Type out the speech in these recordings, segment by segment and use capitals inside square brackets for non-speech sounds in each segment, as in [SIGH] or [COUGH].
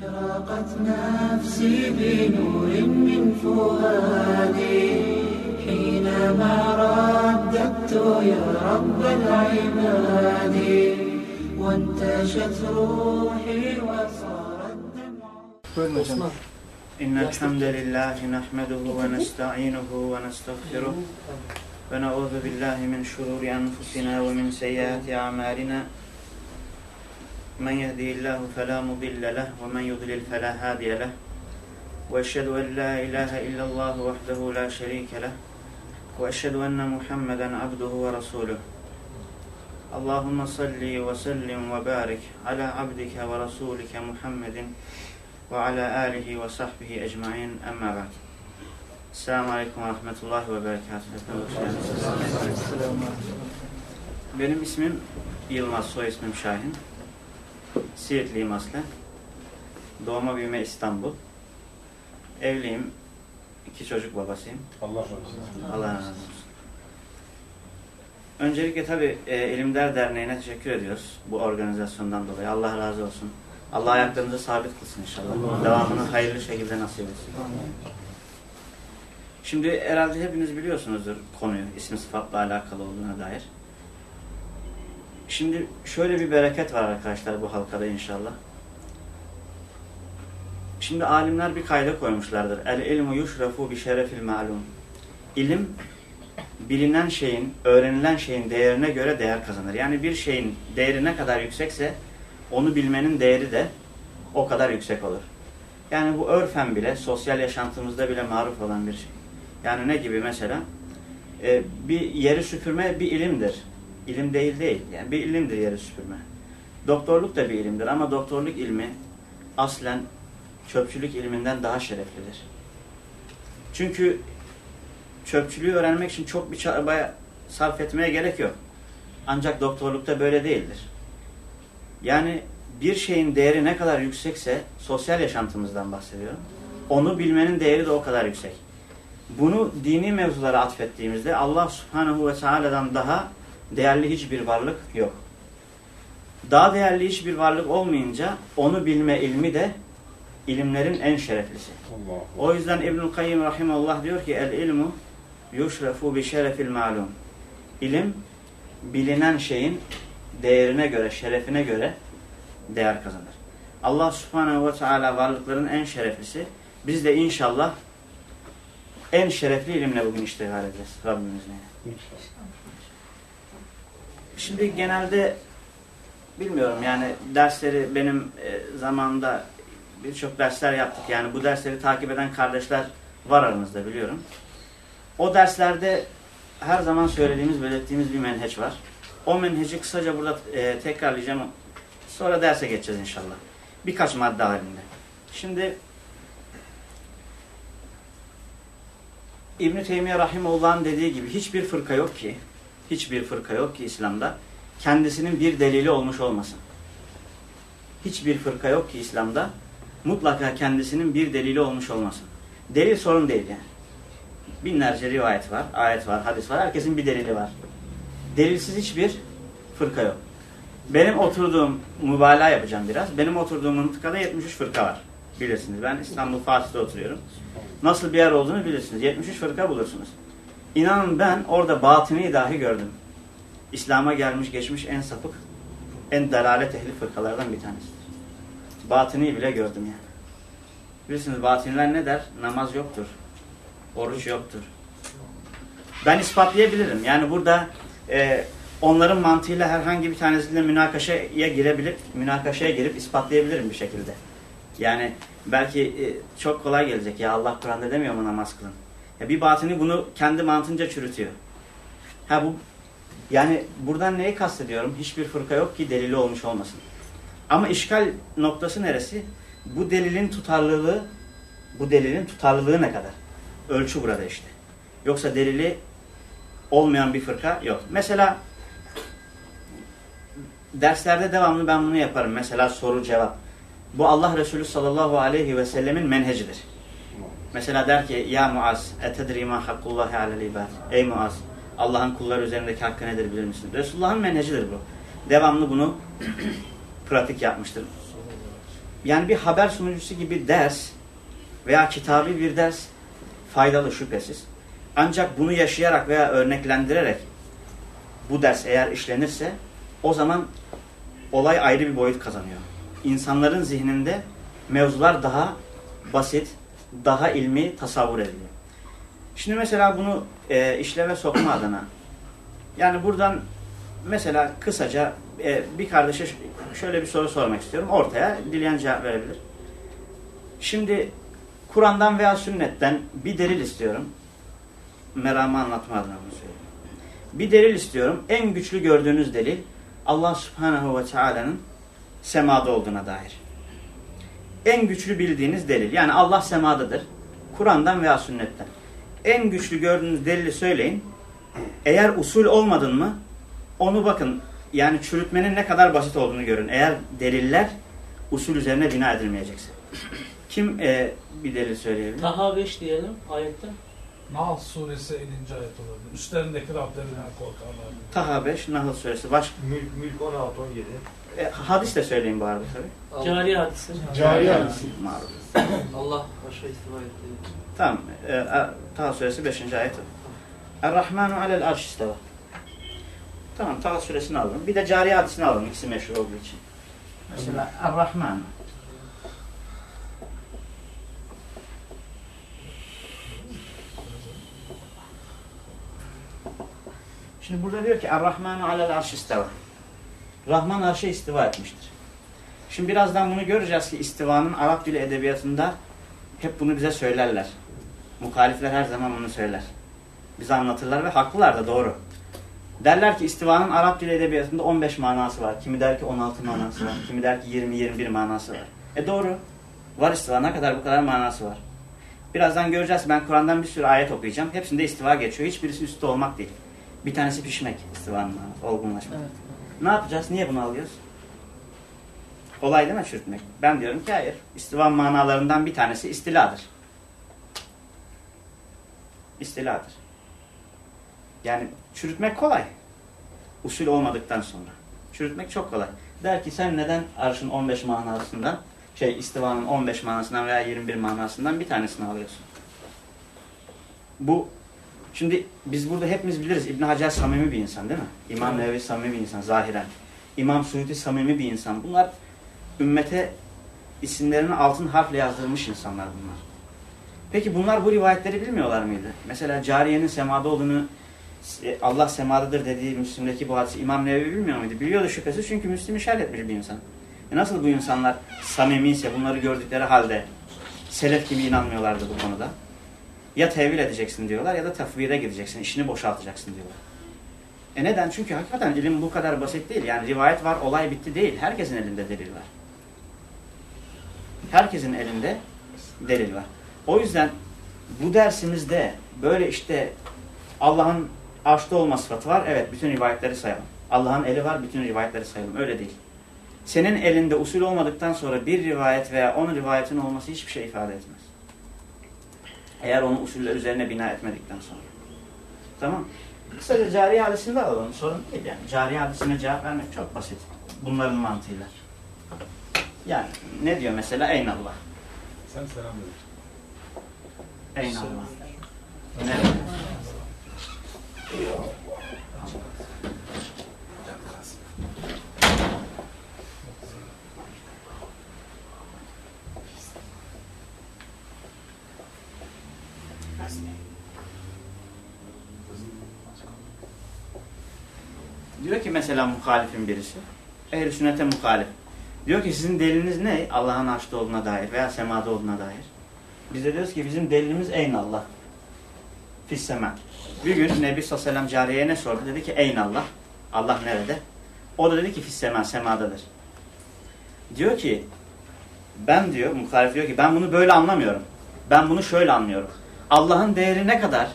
أشرقت نفسي بنور من فؤادي. حينما رددت يا رب العباد وانتشت روحي وصار الدمع Buyurun hocam. إن الحمد لله نحمده ونستعينه ونستغفره ونعوذ بالله من شرور أنفسنا ومن سيئات أعمالنا. من يهدي الله فلا مضل له ومن يضلل فلا هادي له وأشهد أن لا إله إلا الله وحده لا شريك له وأشهد أن محمدا عبده ورسوله اللهم صل وسلم وبارك على عبدك ورسولك محمد وعلى آله وصحبه emma ba'd. Selamun aleyküm ve rahmetullahi ve berekatuhu. Benim ismim Yılmaz, soy ismim Şahin. Siirtliyim aslen. Doğma büyüme İstanbul. Evliyim. İki çocuk babasıyım. Allah razı olsun. Allah razı olsun. Öncelikle tabii e, Derneği'ne teşekkür ediyoruz bu organizasyondan dolayı. Allah razı olsun. Allah ayaklarınızı sabit kılsın inşallah. Devamını hayırlı şekilde nasip etsin. Şimdi herhalde hepiniz biliyorsunuzdur konuyu, isim sıfatla alakalı olduğuna dair. Şimdi şöyle bir bereket var arkadaşlar bu halkada inşallah. Şimdi alimler bir kayda koymuşlardır. El ilmu yuşrafu bi şerefil ma'lum. İlim bilinen şeyin, öğrenilen şeyin değerine göre değer kazanır. Yani bir şeyin değeri ne kadar yüksekse onu bilmenin değeri de o kadar yüksek olur. Yani bu örfen bile, sosyal yaşantımızda bile maruf olan bir şey. Yani ne gibi mesela? Ee, bir yeri süpürme bir ilimdir. İlim değil değil. Yani bir ilimdir yeri süpürme. Doktorluk da bir ilimdir ama doktorluk ilmi aslen çöpçülük ilminden daha şereflidir. Çünkü çöpçülüğü öğrenmek için çok bir çabaya sarf etmeye gerek yok. Ancak doktorlukta böyle değildir. Yani bir şeyin değeri ne kadar yüksekse sosyal yaşantımızdan bahsediyorum. Onu bilmenin değeri de o kadar yüksek. Bunu dini mevzulara atfettiğimizde Allah subhanahu ve teala'dan daha değerli hiçbir varlık yok. Daha değerli hiçbir varlık olmayınca onu bilme ilmi de ilimlerin en şereflisi. Allah. O yüzden İbnül Kayyim Rahimallah diyor ki el ilmu yuşrefu bi şerefil malum. İlim bilinen şeyin değerine göre, şerefine göre değer kazanır. Allah subhanehu ve teala varlıkların en şereflisi. Biz de inşallah en şerefli ilimle bugün iştigal edeceğiz Rabbimizle. İnşallah. Şimdi genelde bilmiyorum yani dersleri benim e, zamanında birçok dersler yaptık. Yani bu dersleri takip eden kardeşler var aramızda biliyorum. O derslerde her zaman söylediğimiz, belirttiğimiz bir menheç var. O menheci kısaca burada e, tekrarlayacağım. Sonra derse geçeceğiz inşallah. Birkaç madde halinde. Şimdi İbn-i Teymiye Rahimullah'ın dediği gibi hiçbir fırka yok ki hiçbir fırka yok ki İslam'da kendisinin bir delili olmuş olmasın. Hiçbir fırka yok ki İslam'da mutlaka kendisinin bir delili olmuş olmasın. Delil sorun değil yani. Binlerce rivayet var, ayet var, hadis var. Herkesin bir delili var. Delilsiz hiçbir fırka yok. Benim oturduğum, mübalağa yapacağım biraz. Benim oturduğum mıntıkada 73 fırka var. Bilirsiniz. Ben İstanbul Fatih'te oturuyorum. Nasıl bir yer olduğunu bilirsiniz. 73 fırka bulursunuz. İnanın ben orada batini dahi gördüm. İslam'a gelmiş geçmiş en sapık, en dalalet ehli fırkalardan bir tanesidir. Batini bile gördüm yani. Bilirsiniz batiniler ne der? Namaz yoktur. Oruç yoktur. Ben ispatlayabilirim. Yani burada e, onların mantığıyla herhangi bir tanesiyle münakaşaya girebilir, münakaşaya girip ispatlayabilirim bir şekilde. Yani belki e, çok kolay gelecek. Ya Allah Kur'an'da demiyor mu namaz kılın? Ya bir batini bunu kendi mantığınca çürütüyor. Ha bu yani buradan neyi kastediyorum? Hiçbir fırka yok ki delili olmuş olmasın. Ama işgal noktası neresi? Bu delilin tutarlılığı bu delilin tutarlılığı ne kadar? Ölçü burada işte. Yoksa delili olmayan bir fırka yok. Mesela derslerde devamlı ben bunu yaparım. Mesela soru cevap. Bu Allah Resulü sallallahu aleyhi ve sellemin menhecidir. Mesela der ki ya Muaz etedri ma hakkullahi alel ibad. Ey Muaz Allah'ın kulları üzerindeki hakkı nedir bilir misin? Resulullah'ın menhecidir bu. Devamlı bunu [CLEARS THROAT] pratik yapmıştır. yani bir haber sunucusu gibi ders veya kitabi bir ders faydalı şüphesiz. Ancak bunu yaşayarak veya örneklendirerek bu ders eğer işlenirse o zaman olay ayrı bir boyut kazanıyor. İnsanların zihninde mevzular daha basit, daha ilmi tasavvur ediliyor. Şimdi mesela bunu e, işleve sokma adına yani buradan mesela kısaca e, bir kardeşe şöyle bir soru sormak istiyorum. Ortaya dileyen cevap verebilir. Şimdi Kur'an'dan veya sünnetten bir delil istiyorum. Meramı anlatma adına bunu söylüyorum. Bir delil istiyorum. En güçlü gördüğünüz delil Allah Subhanahu ve Teala'nın semada olduğuna dair. En güçlü bildiğiniz delil. Yani Allah semadadır. Kur'an'dan veya sünnetten. En güçlü gördüğünüz delili söyleyin. Eğer usul olmadın mı onu bakın yani çürütmenin ne kadar basit olduğunu görün. Eğer deliller usul üzerine bina edilmeyecekse. Kim e, bir delil söyleyebilir? Taha 5 diyelim ayette. Nahl suresi 50. ayet olabilir. Üstlerindeki Rablerinden korkarlar. Taha 5, Nahl suresi. Baş, Mülk, mülk 16, 17. e, hadis de söyleyin bu arada tabii. Cari hadisi. Cari Maruf. Allah başa istiva etti. Tamam. E, e, Taha suresi 5. ayet. Er-Rahmanu alel arş isteva. Tamam Taha suresini alalım. Bir de cari hadisini alalım. İkisi meşhur olduğu için. Mesela Er-Rahman. Şimdi burada diyor ki Er-Rahmanu alel arş isteva. Rahman arşa istiva etmiştir. Şimdi birazdan bunu göreceğiz ki istivanın Arap dili edebiyatında hep bunu bize söylerler. Muhalifler her zaman bunu söyler. Bize anlatırlar ve haklılar da doğru. Derler ki istivanın Arap dili edebiyatında 15 manası var. Kimi der ki 16 manası var. Kimi der ki 20-21 manası var. E doğru. Var istiva. Ne kadar bu kadar manası var. Birazdan göreceğiz. Ben Kur'an'dan bir sürü ayet okuyacağım. Hepsinde istiva geçiyor. Hiçbirisi üstte olmak değil. Bir tanesi pişmek istivanın manası. Olgunlaşmak. Evet. Ne yapacağız? Niye bunu alıyoruz? Kolay değil mi çürütmek? Ben diyorum ki hayır. İstivan manalarından bir tanesi istiladır. İstiladır. Yani çürütmek kolay. Usul olmadıktan sonra. Çürütmek çok kolay. Der ki sen neden arşın 15 manasından, şey istivanın 15 manasından veya 21 manasından bir tanesini alıyorsun? Bu Şimdi biz burada hepimiz biliriz İbn Hacer samimi bir insan değil mi? İmam Nevevi samimi bir insan zahiren. İmam Suyuti samimi bir insan. Bunlar ümmete isimlerini altın harfle yazdırılmış insanlar bunlar. Peki bunlar bu rivayetleri bilmiyorlar mıydı? Mesela cariyenin semada olduğunu e, Allah semadadır dediği Müslim'deki bu hadisi İmam Nevevi bilmiyor muydu? Biliyordu şüphesiz çünkü Müslim'i şerh etmiş bir insan. E nasıl bu insanlar samimiyse bunları gördükleri halde selef gibi inanmıyorlardı bu konuda? Ya tevil edeceksin diyorlar ya da tefvire gideceksin, işini boşaltacaksın diyorlar. E neden? Çünkü hakikaten ilim bu kadar basit değil. Yani rivayet var, olay bitti değil. Herkesin elinde delil var. Herkesin elinde delil var. O yüzden bu dersimizde böyle işte Allah'ın arşta olma sıfatı var. Evet, bütün rivayetleri sayalım. Allah'ın eli var, bütün rivayetleri sayalım. Öyle değil. Senin elinde usul olmadıktan sonra bir rivayet veya on rivayetin olması hiçbir şey ifade etmez. Eğer onu usuller üzerine bina etmedikten sonra. Tamam. Kısaca cari hadisinde alalım. Sorun değil yani. Cari hadisine cevap vermek çok basit. Bunların mantığıyla. Yani ne diyor mesela? Eynallah. Sen selam ver. Eynallah. Ne? Diyor ki mesela muhalifin birisi. Ehl-i sünnete muhalif. Diyor ki sizin deliliniz ne? Allah'ın arşta olduğuna dair veya semada olduğuna dair. Biz de diyoruz ki bizim delilimiz eyn Allah. Fissema. Bir gün Nebi sallallahu cariyeye ne sordu? Dedi ki eyn Allah. Allah nerede? O da dedi ki fissema, semadadır. Diyor ki ben diyor, muhalif diyor ki ben bunu böyle anlamıyorum. Ben bunu şöyle anlıyorum. Allah'ın değeri ne kadar?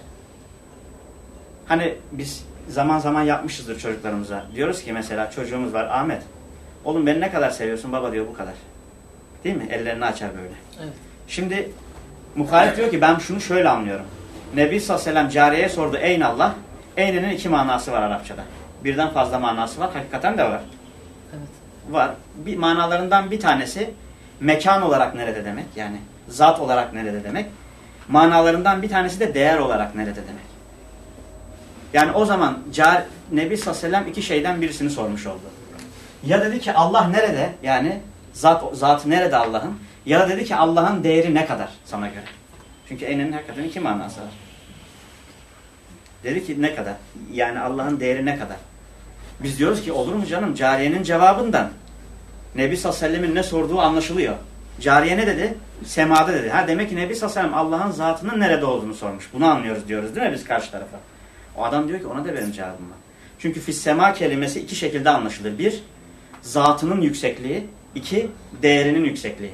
Hani biz zaman zaman yapmışızdır çocuklarımıza. Diyoruz ki mesela çocuğumuz var Ahmet. Oğlum beni ne kadar seviyorsun baba diyor bu kadar. Değil mi? Ellerini açar böyle. Evet. Şimdi muhalif diyor ki ben şunu şöyle anlıyorum. Nebi sallallahu aleyhi ve sellem cariyeye sordu eyn Allah. Eyn'in iki manası var Arapçada. Birden fazla manası var. Hakikaten de var. Evet. Var. Bir manalarından bir tanesi mekan olarak nerede demek? Yani zat olarak nerede demek? Manalarından bir tanesi de değer olarak nerede demek? Yani o zaman Car Nebi sallallahu iki şeyden birisini sormuş oldu. Ya dedi ki Allah nerede? Yani zat zatı nerede Allah'ın? Ya dedi ki Allah'ın değeri ne kadar sana göre? Çünkü eninin hakikaten iki manası var. Dedi ki ne kadar? Yani Allah'ın değeri ne kadar? Biz diyoruz ki olur mu canım? Cariyenin cevabından Nebi sallallahu aleyhi ve sellemin ne sorduğu anlaşılıyor. Cariye ne dedi? Semada dedi. Ha demek ki Nebi sallallahu aleyhi ve sellem Allah'ın zatının nerede olduğunu sormuş. Bunu anlıyoruz diyoruz değil mi biz karşı tarafa? O adam diyor ki ona da benim cevabım var. Çünkü fissema kelimesi iki şekilde anlaşılır. Bir, zatının yüksekliği. iki değerinin yüksekliği.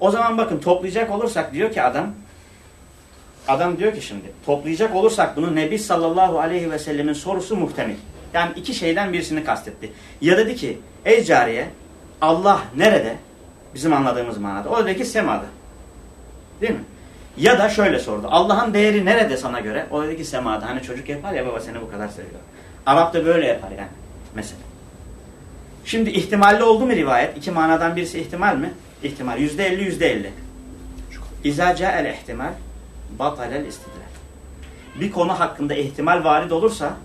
O zaman bakın toplayacak olursak diyor ki adam, adam diyor ki şimdi toplayacak olursak bunu Nebi sallallahu aleyhi ve sellemin sorusu muhtemel. Yani iki şeyden birisini kastetti. Ya dedi ki ey cariye Allah nerede? Bizim anladığımız manada. O dedi ki semada. Değil mi? Ya da şöyle sordu. Allah'ın değeri nerede sana göre? O dedi ki semada. Hani çocuk yapar ya baba seni bu kadar seviyor. Arap da böyle yapar yani. Mesela. Şimdi ihtimalli oldu mu rivayet? İki manadan birisi ihtimal mi? İhtimal. Yüzde elli, yüzde elli. İzâ ca'el ihtimal batalel istidlal. Bir konu hakkında ihtimal varid olursa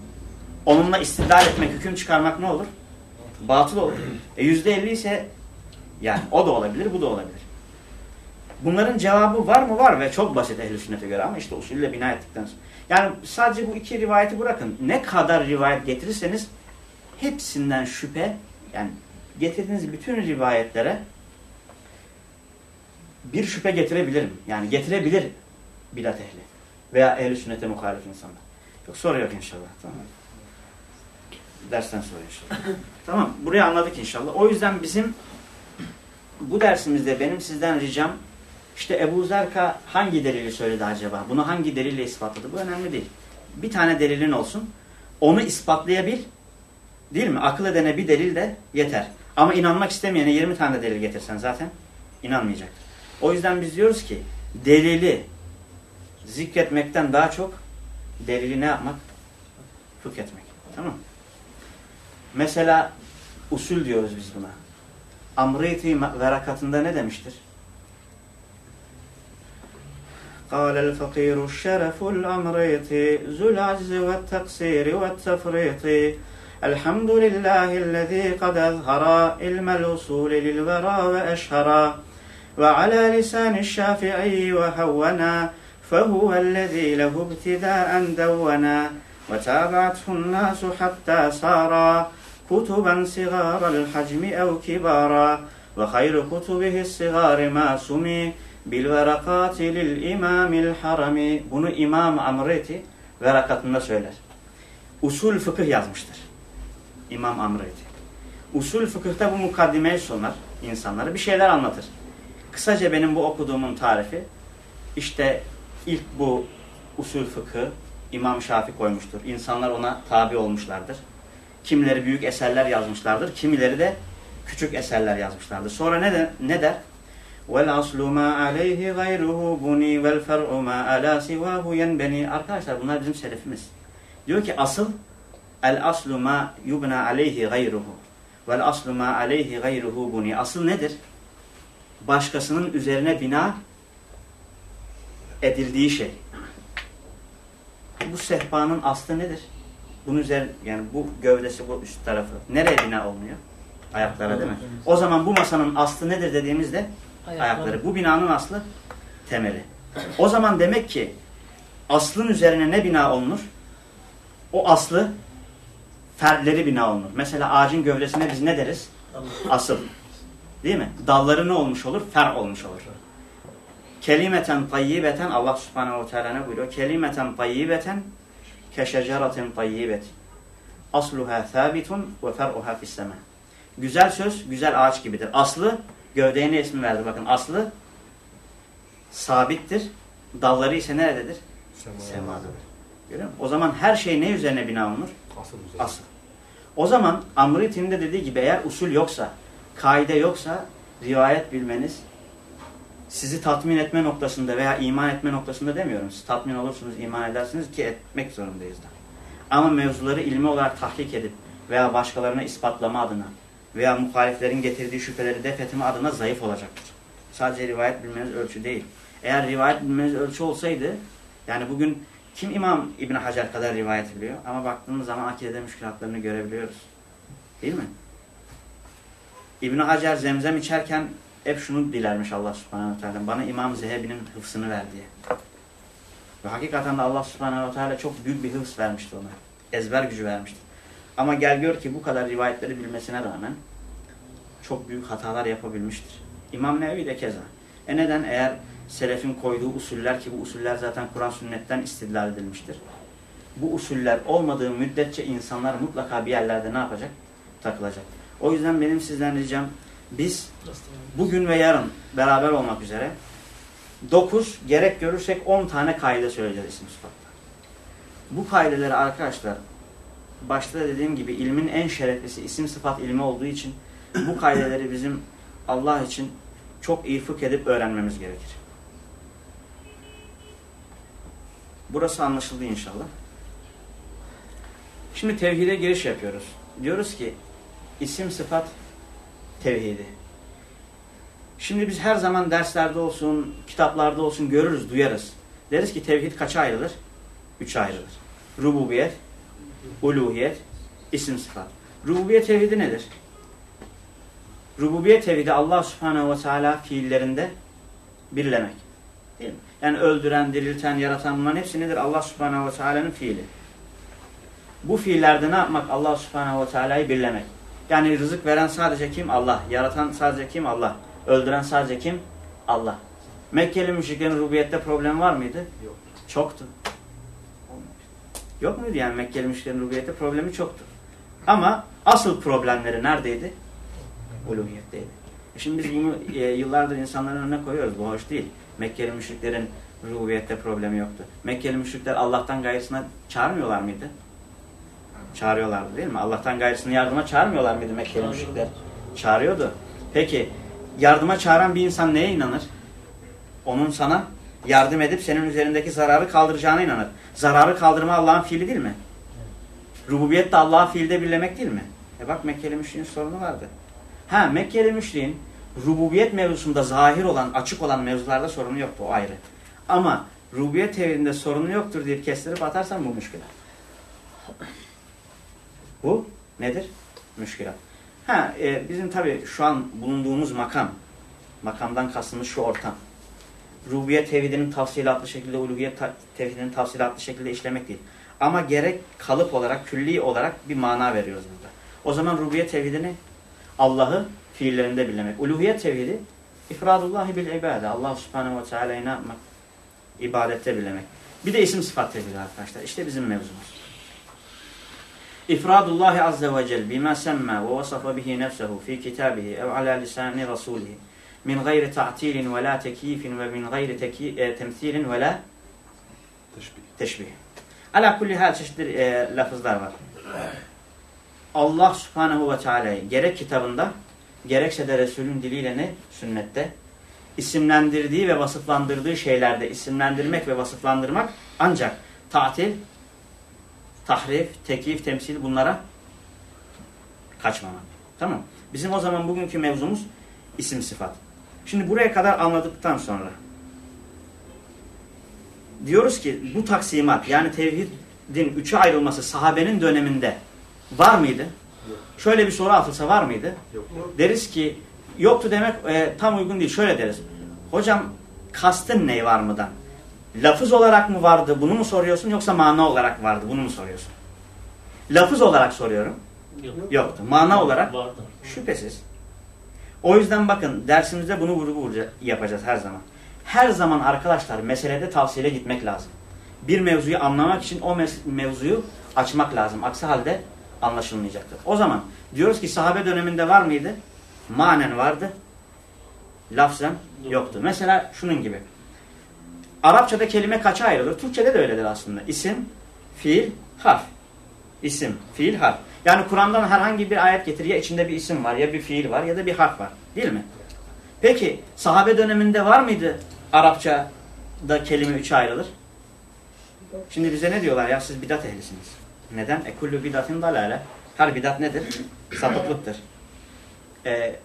onunla istidlal etmek, hüküm çıkarmak ne olur? Batıl olur. E yüzde elli ise yani o da olabilir, bu da olabilir. Bunların cevabı var mı? Var ve çok basit ehl sünnete göre ama işte usulle bina ettikten sonra. Yani sadece bu iki rivayeti bırakın. Ne kadar rivayet getirirseniz hepsinden şüphe yani getirdiğiniz bütün rivayetlere bir şüphe getirebilirim. Yani getirebilir bidat ehli veya ehl sünnete muhalif insanlar. Yok soru yok inşallah. Tamam. Dersten sonra inşallah. [LAUGHS] tamam. Burayı anladık inşallah. O yüzden bizim bu dersimizde benim sizden ricam işte Ebu Zerka hangi delili söyledi acaba? Bunu hangi delille ispatladı? Bu önemli değil. Bir tane delilin olsun. Onu ispatlayabil. Değil mi? Akıl edene bir delil de yeter. Ama inanmak istemeyene 20 tane de delil getirsen zaten inanmayacaktır. O yüzden biz diyoruz ki delili zikretmekten daha çok delili ne yapmak? Fıkh etmek. Tamam Mesela usul diyoruz biz buna. Amriti verakatında ne demiştir? قال الفقير الشرف الأمريط ذو العجز والتقصير والتفريط. الحمد لله الذي قد أظهر علم الوصول للورى وأشهرا وعلى لسان الشافعي وهونا فهو الذي له ابتداء دونا وتابعته الناس حتى صارا كتبا صغار الحجم أو كبارا. وخير كتبه الصغار ما سمي Bil verakati lil imamil harami. Bunu İmam Amreti verakatında söyler. Usul fıkıh yazmıştır. İmam Amreti. Usul fıkıhta bu mukaddimeye sunar insanlara. Bir şeyler anlatır. Kısaca benim bu okuduğumun tarifi işte ilk bu usul fıkı İmam Şafi koymuştur. İnsanlar ona tabi olmuşlardır. Kimileri büyük eserler yazmışlardır, kimileri de küçük eserler yazmışlardır. Sonra ne, de, ne der? Vel ma aleyhi gayruhu buni vel fer'u ma ala sivahu yenbeni. Arkadaşlar bunlar bizim selefimiz. Diyor ki asıl el aslu ma yubna aleyhi gayruhu. Vel aslu ma aleyhi gayruhu buni. Asıl nedir? Başkasının üzerine bina edildiği şey. Bu sehpanın aslı nedir? Bunun üzeri yani bu gövdesi bu üst tarafı nereye bina olmuyor? Ayaklara değil mi? O zaman bu masanın aslı nedir dediğimizde ayakları. Bu binanın aslı temeli. O zaman demek ki aslın üzerine ne bina olunur? O aslı ferleri bina olunur. Mesela ağacın gövdesine biz ne deriz? Asıl. Değil mi? Dalları ne olmuş olur? Fer olmuş olur. Kelimeten tayyibeten Allah subhanehu ve teala ne buyuruyor? Kelimeten tayyibeten keşeceratin tayyibet. Asluha thabitun ve fer'uha fisseme. Güzel söz güzel ağaç gibidir. Aslı gövdeye ne ismi verdi? Bakın aslı sabittir. Dalları ise nerededir? Semadadır. Görüyor musun? O zaman her şey ne üzerine bina olunur? Asıl üzerine. Asıl. O zaman Amriti'nin de dediği gibi eğer usul yoksa, kaide yoksa rivayet bilmeniz sizi tatmin etme noktasında veya iman etme noktasında demiyorum. Siz tatmin olursunuz, iman edersiniz ki etmek zorundayız da. Ama mevzuları ilmi olarak tahkik edip veya başkalarına ispatlama adına veya muhaliflerin getirdiği şüpheleri def etme adına zayıf olacaktır. Sadece rivayet bilmeniz ölçü değil. Eğer rivayet bilmeniz ölçü olsaydı yani bugün kim İmam İbn Hacer kadar rivayet biliyor? Ama baktığımız zaman akidede müşkilatlarını görebiliyoruz. Değil mi? İbn Hacer zemzem içerken hep şunu dilermiş Allah subhanahu teala. Bana İmam Zehebi'nin hıfsını ver diye. Ve hakikaten de Allah subhanahu teala çok büyük bir hıfz vermişti ona. Ezber gücü vermişti. Ama gel gör ki bu kadar rivayetleri bilmesine rağmen çok büyük hatalar yapabilmiştir. İmam Nevevi de keza. E neden? Eğer selefin koyduğu usuller ki bu usuller zaten Kur'an sünnetten istidlal edilmiştir. Bu usuller olmadığı müddetçe insanlar mutlaka bir yerlerde ne yapacak? Takılacak. O yüzden benim sizden ricam biz bugün ve yarın beraber olmak üzere 9 gerek görürsek 10 tane kaide söyleyeceğiz isim sıfatla. Bu kaideleri arkadaşlar başta dediğim gibi ilmin en şereflisi isim sıfat ilmi olduğu için bu kaideleri bizim Allah için çok iyi fıkh edip öğrenmemiz gerekir. Burası anlaşıldı inşallah. Şimdi tevhide giriş yapıyoruz. Diyoruz ki isim sıfat tevhidi. Şimdi biz her zaman derslerde olsun, kitaplarda olsun görürüz, duyarız. Deriz ki tevhid kaça ayrılır? Üçe ayrılır. Rububiyet, uluhiyet, isim sıfat. Rububiyet tevhidi nedir? Rububiyet tevhidi Allah subhanehu ve teala fiillerinde birlemek. Değil mi? Yani öldüren, dirilten, yaratan bunların hepsi nedir? Allah subhanehu ve teala'nın fiili. Bu fiillerde ne yapmak? Allah subhanehu ve teala'yı birlemek. Yani rızık veren sadece kim? Allah. Yaratan sadece kim? Allah. Öldüren sadece kim? Allah. Mekkeli müşriklerin rububiyette problem var mıydı? Yok. Çoktu. Yok muydu yani Mekkeli müşriklerin rububiyette problemi çoktu. Ama asıl problemleri neredeydi? Uluhiyetteydi. E Şimdi biz bunu e, yıllardır insanların önüne koyuyoruz. Bu hoş değil. Mekkeli müşriklerin rububiyette problemi yoktu. Mekkeli müşrikler Allah'tan gayrısına çağırmıyorlar mıydı? Çağırıyorlardı değil mi? Allah'tan gayrısını yardıma çağırmıyorlar mıydı Mekkeli müşrikler? Çağırıyordu. Peki yardıma çağıran bir insan neye inanır? Onun sana yardım edip senin üzerindeki zararı kaldıracağına inanır. Zararı kaldırma Allah'ın fiili değil mi? Rububiyet de Allah'ı fiilde birlemek değil mi? E bak Mekkeli müşriğin sorunu vardı. Ha Mekkeli müşriğin rububiyet mevzusunda zahir olan, açık olan mevzularda sorunu yoktu o ayrı. Ama rububiyet tevhidinde sorunu yoktur diye kestirip atarsan bu müşkülat. Bu nedir? Müşkülat. Ha e, bizim tabi şu an bulunduğumuz makam, makamdan kastımız şu ortam. Rububiyet tevhidinin tafsilatlı şekilde, uluhiyet ta- tevhidinin tafsilatlı şekilde işlemek değil. Ama gerek kalıp olarak, külli olarak bir mana veriyoruz burada. O zaman rububiyet tevhidini Allah'ı fiillerinde bilmek. Uluhiyet tevhidi ifradullahi bil ibade. Allah subhanehu ve teala'yı ne yapmak? İbadette bilmek. Bir de isim sıfat tevhidi arkadaşlar. İşte bizim mevzumuz. İfradullahi azze ve cel bima semma ve vasafa bihi nefsehu fi kitabihi ev ala lisani rasulihi min gayri ta'tilin ve la tekiyifin ve min gayri teki- e, temsilin ve la Teşbih. teşbih. Ala kulli hal çeşitli e, lafızlar var. Allah subhanehu ve teala'yı gerek kitabında gerekse de Resulün diliyle ne? Sünnette isimlendirdiği ve vasıflandırdığı şeylerde isimlendirmek ve vasıflandırmak ancak tatil, tahrif, tekif, temsil bunlara kaçmamak. Tamam. Bizim o zaman bugünkü mevzumuz isim sıfat. Şimdi buraya kadar anladıktan sonra diyoruz ki bu taksimat yani tevhidin üçe ayrılması sahabenin döneminde var mıydı? Şöyle bir soru atılsa var mıydı? Yok. Deriz ki yoktu demek e, tam uygun değil. Şöyle deriz. Hocam kastın ne var mıdan? Lafız olarak mı vardı bunu mu soruyorsun yoksa mana olarak vardı bunu mu soruyorsun? Lafız olarak soruyorum. Yok. Yoktu. Mana olarak Vardı. Şüphesiz. O yüzden bakın dersimizde bunu vurgu yapacağız her zaman. Her zaman arkadaşlar meselede tavsiyele gitmek lazım. Bir mevzuyu anlamak için o mevzuyu açmak lazım. Aksi halde anlaşılmayacaktır. O zaman diyoruz ki sahabe döneminde var mıydı? Manen vardı. Lafzen yoktu. Mesela şunun gibi. Arapçada kelime kaça ayrılır? Türkçede de öyledir aslında. İsim, fiil, harf. İsim, fiil, harf. Yani Kur'an'dan herhangi bir ayet getir ya içinde bir isim var ya bir fiil var ya da bir harf var. Değil mi? Peki sahabe döneminde var mıydı Arapçada kelime üçe ayrılır? Şimdi bize ne diyorlar ya siz bidat ehlisiniz. Neden? E kullu bidatin dalale. Her bidat nedir? Sapıklıktır. E,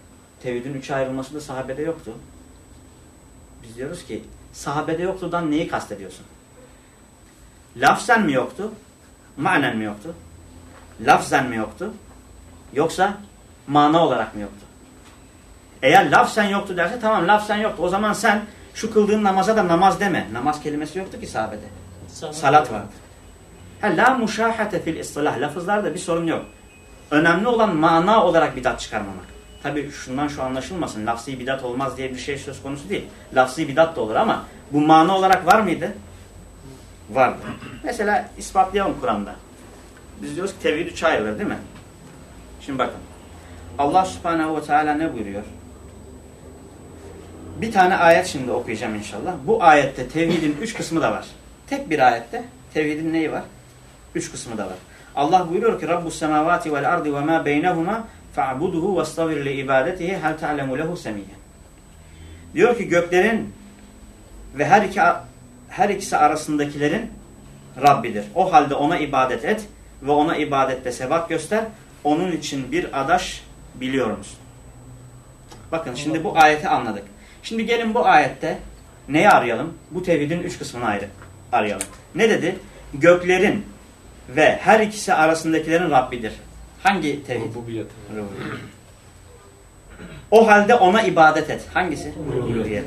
tevhidin üçe ayrılması da sahabede yoktu. Biz diyoruz ki sahabede yoktudan neyi kastediyorsun? Lafzen mi yoktu? Manen mi yoktu? Lafzen mi yoktu? Yoksa mana olarak mı yoktu? Eğer lafzen yoktu derse tamam lafzen yoktu. O zaman sen şu kıldığın namaza da namaz deme. Namaz kelimesi yoktu ki sahabede. Salat vardı. Ha, la muşahate fil istilah. Lafızlarda bir sorun yok. Önemli olan mana olarak bidat çıkarmamak. Tabi şundan şu anlaşılmasın. Lafzi bidat olmaz diye bir şey söz konusu değil. Lafzi bidat da olur ama bu mana olarak var mıydı? Vardı. Mesela ispatlayalım Kur'an'da. Biz diyoruz ki tevhid üç ayrılır değil mi? Şimdi bakın. Allah subhanehu ve teala ne buyuruyor? Bir tane ayet şimdi okuyacağım inşallah. Bu ayette tevhidin üç kısmı da var. Tek bir ayette tevhidin neyi var? Üç kısmı da var. Allah buyuruyor ki Rabbus semavati vel ardi ve ma beynehuma fa'buduhu vestavir li ibadetihi hel ta'lemu lehu semiyyen. Diyor ki göklerin ve her iki her ikisi arasındakilerin Rabbidir. O halde ona ibadet et ve ona ibadette sebat göster. Onun için bir adaş biliyor musun? Bakın şimdi bu ayeti anladık. Şimdi gelin bu ayette neyi arayalım? Bu tevhidin üç kısmını ayrı arayalım. Ne dedi? Göklerin ve her ikisi arasındakilerin Rabbidir. Hangi tevhid? Rububiyet. O halde ona ibadet et. Hangisi? Uluhiyet.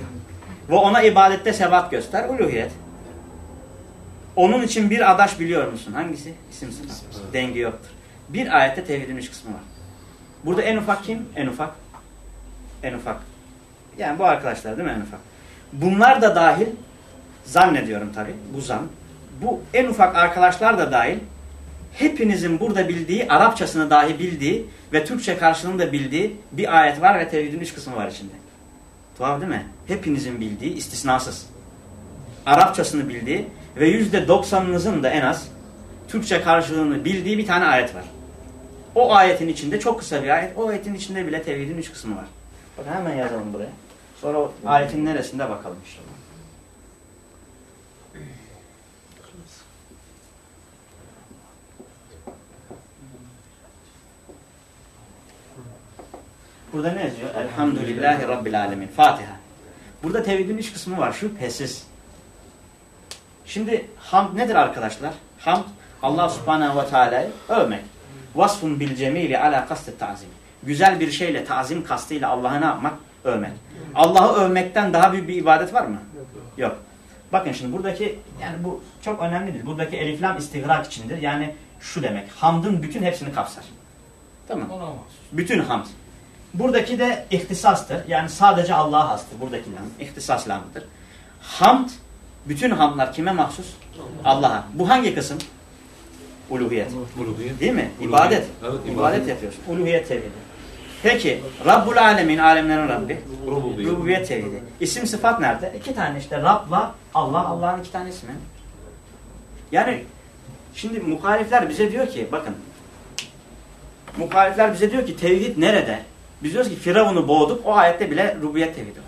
Ve ona ibadette sebat göster. Uluhiyet. Onun için bir adaş biliyor musun? Hangisi? İsim sıfat. Dengi yoktur. Bir ayette tevhidin üç kısmı var. Burada en ufak kim? En ufak. En ufak. Yani bu arkadaşlar değil mi en ufak? Bunlar da dahil zannediyorum tabi. Bu zan. Bu en ufak arkadaşlar da dahil hepinizin burada bildiği, Arapçasını dahi bildiği ve Türkçe karşılığını da bildiği bir ayet var ve tevhidin üç kısmı var içinde. Tuhaf değil mi? Hepinizin bildiği, istisnasız. Arapçasını bildiği ve yüzde doksanınızın da en az Türkçe karşılığını bildiği bir tane ayet var. O ayetin içinde çok kısa bir ayet. O ayetin içinde bile tevhidin üç kısmı var. Bakın hemen yazalım buraya. Sonra o ayetin neresinde bakalım inşallah. Burada ne yazıyor? Elhamdülillahi Rabbil Alemin. Fatiha. Burada tevhidin üç kısmı var. Şüphesiz. Şimdi hamd nedir arkadaşlar? Hamd Allah subhanehu ve teala'yı övmek. Vasfun bil cemili ala kastet tazim. Güzel bir şeyle tazim kastıyla Allah'ı ne yapmak? Övmek. Allah'ı övmekten daha büyük bir ibadet var mı? Yok. Bakın şimdi buradaki yani bu çok önemli değil. Buradaki eliflam istigrak içindir. Yani şu demek. Hamdın bütün hepsini kapsar. Tamam. Bütün hamd. Buradaki de ihtisastır. Yani sadece Allah'a hastır. Buradaki lam. İhtisas lamıdır. Hamd, bütün hamdlar kime mahsus? Allah'a. Bu hangi kısım? Uluhiyet. Uluhiyet. Değil mi? Uluhiyet. İbadet. Evet, İbadet ibadet. yapıyorsun. Uluhiyet tevhidi. Peki, Rabbul Alemin, alemlerin Rabbi. Rububiyet. Tevhidi. İsim sıfat nerede? İki tane işte. Rab'la Allah, Allah'ın iki tane ismi. Yani şimdi muhalifler bize diyor ki, bakın. Muhalifler bize diyor ki tevhid nerede? Biz diyoruz ki Firavun'u boğduk, o ayette bile rububiyet tevhidi var.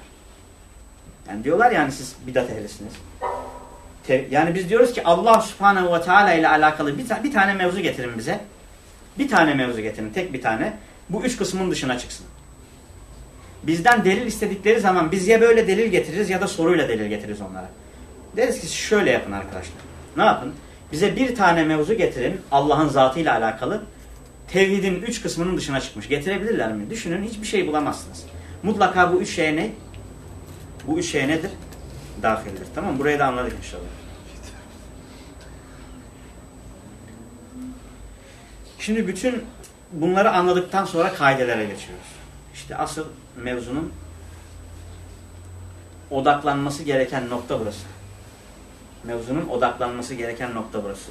Yani diyorlar yani siz bidat ehlisiniz. Yani biz diyoruz ki Allah subhanehu ve teala ile alakalı bir, ta- bir tane mevzu getirin bize. Bir tane mevzu getirin, tek bir tane. Bu üç kısmın dışına çıksın. Bizden delil istedikleri zaman biz ya böyle delil getiririz ya da soruyla delil getiririz onlara. Deriz ki şöyle yapın arkadaşlar. Ne yapın? Bize bir tane mevzu getirin Allah'ın zatıyla alakalı. Tevhidin üç kısmının dışına çıkmış. Getirebilirler mi? Düşünün hiçbir şey bulamazsınız. Mutlaka bu üç şeye ne? Bu üç şeye nedir? Dahildir. Tamam? Burayı da anladık inşallah. Şimdi bütün bunları anladıktan sonra kaidelere geçiyoruz. İşte asıl mevzunun odaklanması gereken nokta burası. Mevzunun odaklanması gereken nokta burası.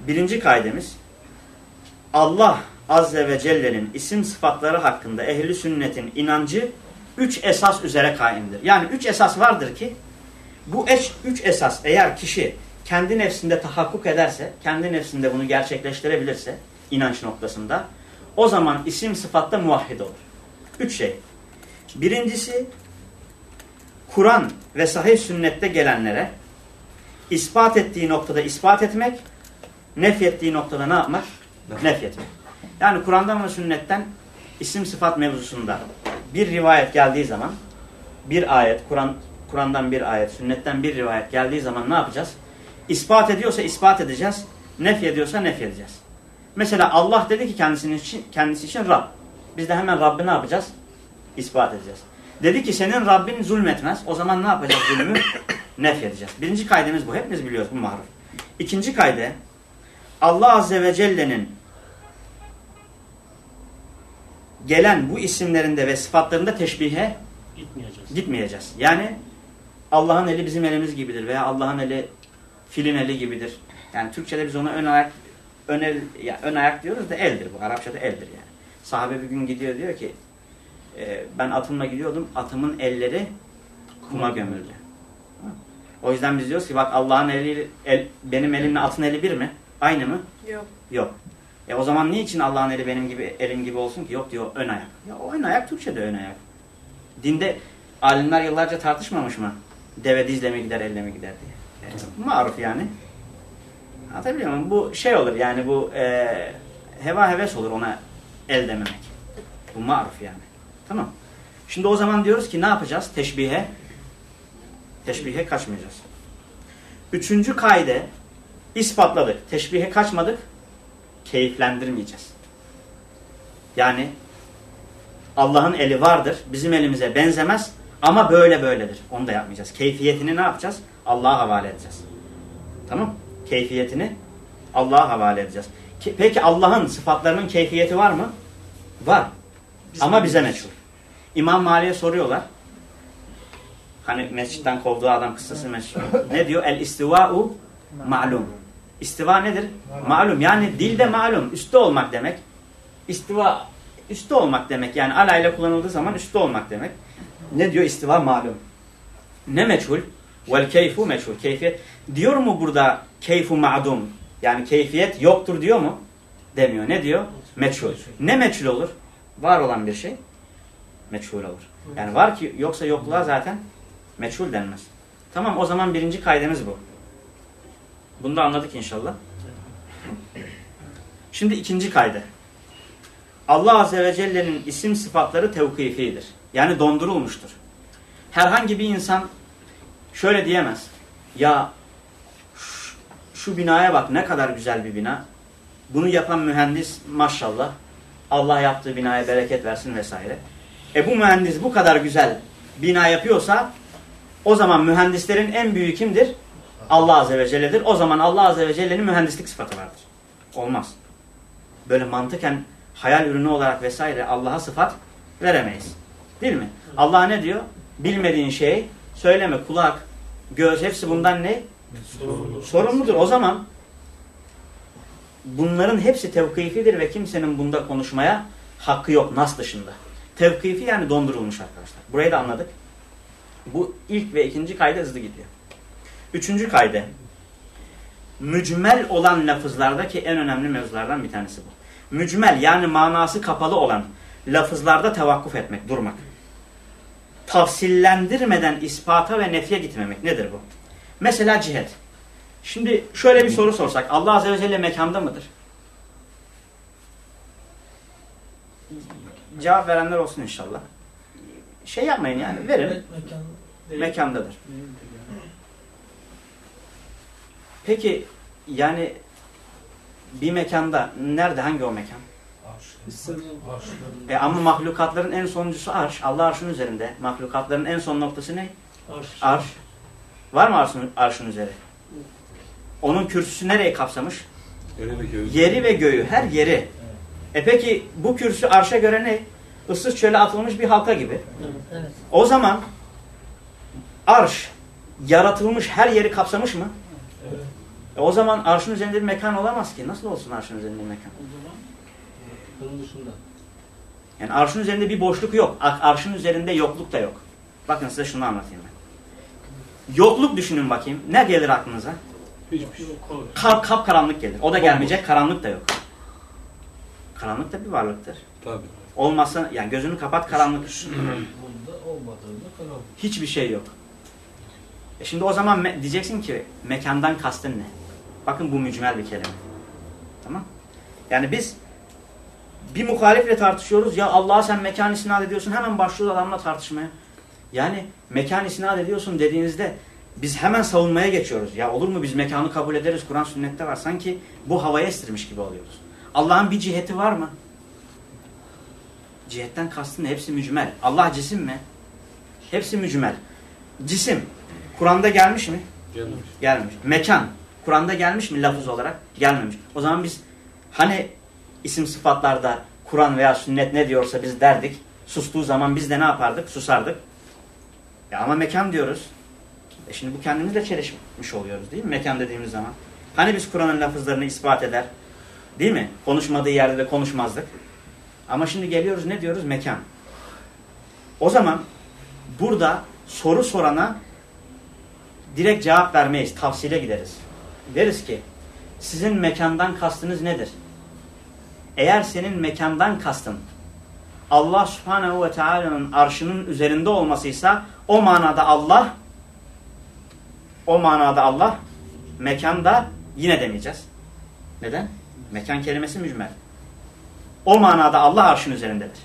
Birinci kaidemiz Allah Azze ve Celle'nin isim sıfatları hakkında ehli sünnetin inancı üç esas üzere kaimdir. Yani üç esas vardır ki bu eş, üç esas eğer kişi kendi nefsinde tahakkuk ederse, kendi nefsinde bunu gerçekleştirebilirse inanç noktasında o zaman isim sıfatta muvahhid olur. Üç şey. Birincisi Kur'an ve sahih sünnette gelenlere ispat ettiği noktada ispat etmek, nefyettiği noktada ne yapmak? Nefyetmek. Yani Kur'an'dan ve sünnetten isim sıfat mevzusunda bir rivayet geldiği zaman bir ayet Kur'an Kur'an'dan bir ayet, sünnetten bir rivayet geldiği zaman ne yapacağız? İspat ediyorsa ispat edeceğiz. Nef ediyorsa nef edeceğiz. Mesela Allah dedi ki kendisinin için, kendisi için Rab. Biz de hemen Rabbi ne yapacağız? İspat edeceğiz. Dedi ki senin Rabbin zulmetmez. O zaman ne yapacağız zulmü? [CLEARS THROAT] Nef edeceğiz. Birinci kaydemiz bu. Hepimiz biliyoruz bu maruf. İkinci kayde Allah Azze ve Celle'nin gelen bu isimlerinde ve sıfatlarında teşbihe Gitmeyeceğiz. gitmeyeceğiz. Yani Allah'ın eli bizim elimiz gibidir veya Allah'ın eli filin eli gibidir. Yani Türkçe'de biz ona ön ayak ön, el, ya ön ayak diyoruz da eldir bu. Arapçada eldir yani. Sahabe bir gün gidiyor diyor ki e, ben atımla gidiyordum atımın elleri kuma gömüldü. O yüzden biz diyoruz ki bak Allah'ın eli el, benim elimle atın eli bir mi? Aynı mı? Yok. Yok. E o zaman niçin Allah'ın eli benim gibi elim gibi olsun ki? Yok diyor ön ayak. Ya o ön ayak Türkçe'de ön ayak. Dinde alimler yıllarca tartışmamış mı? Deve dizle mi gider elle mi gider diye. E, maruf yani. Anlatabiliyor muyum? Bu şey olur yani bu e, heva heves olur ona el dememek. Bu maruf yani. Tamam. Şimdi o zaman diyoruz ki ne yapacağız? Teşbihe teşbihe kaçmayacağız. Üçüncü kaide ispatladık. Teşbihe kaçmadık. Keyiflendirmeyeceğiz. Yani Allah'ın eli vardır. Bizim elimize benzemez ama böyle böyledir. Onu da yapmayacağız. Keyfiyetini ne yapacağız? Allah'a havale edeceğiz. Tamam? Keyfiyetini Allah'a havale edeceğiz. Ki- Peki Allah'ın sıfatlarının keyfiyeti var mı? Var. ama bize meçhul. İmam Mali'ye soruyorlar. Hani mescitten kovduğu adam kıssası meşhur. ne diyor? El istiva'u ma'lum. İstiva nedir? Malum. Yani dilde malum. Üstte olmak demek. İstiva üstte olmak demek. Yani alayla kullanıldığı zaman üstte olmak demek. Ne diyor? İstiva malum. Ne meçhul? Vel keyfu meçhul. Keyfiyet. Diyor mu burada keyfu ma'dum? Yani keyfiyet yoktur diyor mu? Demiyor. Ne diyor? Meçhul. Ne meçhul olur? Var olan bir şey meçhul olur. Yani var ki yoksa yokluğa zaten meçhul denmez. Tamam o zaman birinci kaydemiz bu. Bunu da anladık inşallah. Şimdi ikinci kaydı. Allah Azze ve Celle'nin isim sıfatları tevkifidir. Yani dondurulmuştur. Herhangi bir insan şöyle diyemez. Ya şu, şu binaya bak ne kadar güzel bir bina. Bunu yapan mühendis maşallah. Allah yaptığı binaya bereket versin vesaire. E bu mühendis bu kadar güzel bina yapıyorsa o zaman mühendislerin en büyüğü kimdir? Allah Azze ve Celle'dir. O zaman Allah Azze ve Celle'nin mühendislik sıfatı vardır. Olmaz. Böyle mantıken hayal ürünü olarak vesaire Allah'a sıfat veremeyiz. Değil mi? Allah ne diyor? Bilmediğin şeyi söyleme. Kulak, göz hepsi bundan ne? Sorumludur. O zaman bunların hepsi tevkifidir ve kimsenin bunda konuşmaya hakkı yok nas dışında. Tevkifi yani dondurulmuş arkadaşlar. Burayı da anladık. Bu ilk ve ikinci kayda hızlı gidiyor. Üçüncü kayda. Mücmel olan lafızlardaki en önemli mevzulardan bir tanesi bu. Mücmel yani manası kapalı olan lafızlarda tevakkuf etmek, durmak. Tafsillendirmeden ispata ve nefye gitmemek. Nedir bu? Mesela cihet. Şimdi şöyle bir soru sorsak. Allah Azze ve Celle mekanda mıdır? Cevap verenler olsun inşallah. Şey yapmayın yani verin. Mekandadır. Peki yani bir mekanda nerede hangi o mekan? Arş. E ama mahlukatların en sonuncusu arş. Allah arşın üzerinde. Mahlukatların en son noktası ne? Arş. Arş. Var mı arşın, arşın üzeri? Onun kürsüsü nereye kapsamış? Yeri ve göğü. Her yeri. E peki bu kürsü arşa göre ne? Issız çöle atılmış bir halka gibi. Evet. O zaman arş yaratılmış her yeri kapsamış mı? Evet. E o zaman arşın üzerinde bir mekan olamaz ki. Nasıl olsun arşın üzerinde bir mekan? O zaman bunun dışında. Yani arşın üzerinde bir boşluk yok. Ar- Arşın üzerinde yokluk da yok. Bakın size şunu anlatayım ben. Yokluk düşünün bakayım. Ne gelir aklınıza? Hiçbir şey. Kap, kap karanlık gelir. O da gelmeyecek. Karanlık da yok. Karanlık da bir varlıktır. Tabii. Olmasa yani gözünü kapat karanlık. [CLEARS THROAT] Hiçbir şey yok. E şimdi o zaman diyeceksin ki mekandan kastın ne? Bakın bu mücmel bir kelime. Tamam? Yani biz bir muhalifle tartışıyoruz. Ya Allah'a sen mekan isnat ediyorsun. Hemen başlıyoruz adamla tartışmaya. Yani mekan isnat ediyorsun dediğinizde biz hemen savunmaya geçiyoruz. Ya olur mu biz mekanı kabul ederiz Kur'an sünnette var. Sanki bu havaya estirmiş gibi oluyoruz. Allah'ın bir ciheti var mı? Cihetten kastın hepsi mücmel. Allah cisim mi? Hepsi mücmel. Cisim Kur'an'da gelmiş mi? Gelmiş. Gelmiş. Mekan Kur'an'da gelmiş mi lafız olarak? Gelmemiş. O zaman biz hani isim sıfatlarda Kur'an veya sünnet ne diyorsa biz derdik. Sustuğu zaman biz de ne yapardık? Susardık. Ya ama mekan diyoruz. E şimdi bu kendimizle çelişmiş oluyoruz değil mi? Mekan dediğimiz zaman. Hani biz Kur'an'ın lafızlarını ispat eder? Değil mi? Konuşmadığı yerde de konuşmazdık. Ama şimdi geliyoruz ne diyoruz? Mekan. O zaman burada soru sorana direkt cevap vermeyiz. Tavsile gideriz. Deriz ki sizin mekandan kastınız nedir? Eğer senin mekandan kastın Allah subhanehu ve teala'nın arşının üzerinde olmasıysa o manada Allah o manada Allah mekanda yine demeyeceğiz. Neden? Mekan kelimesi mücmel. O manada Allah arşın üzerindedir.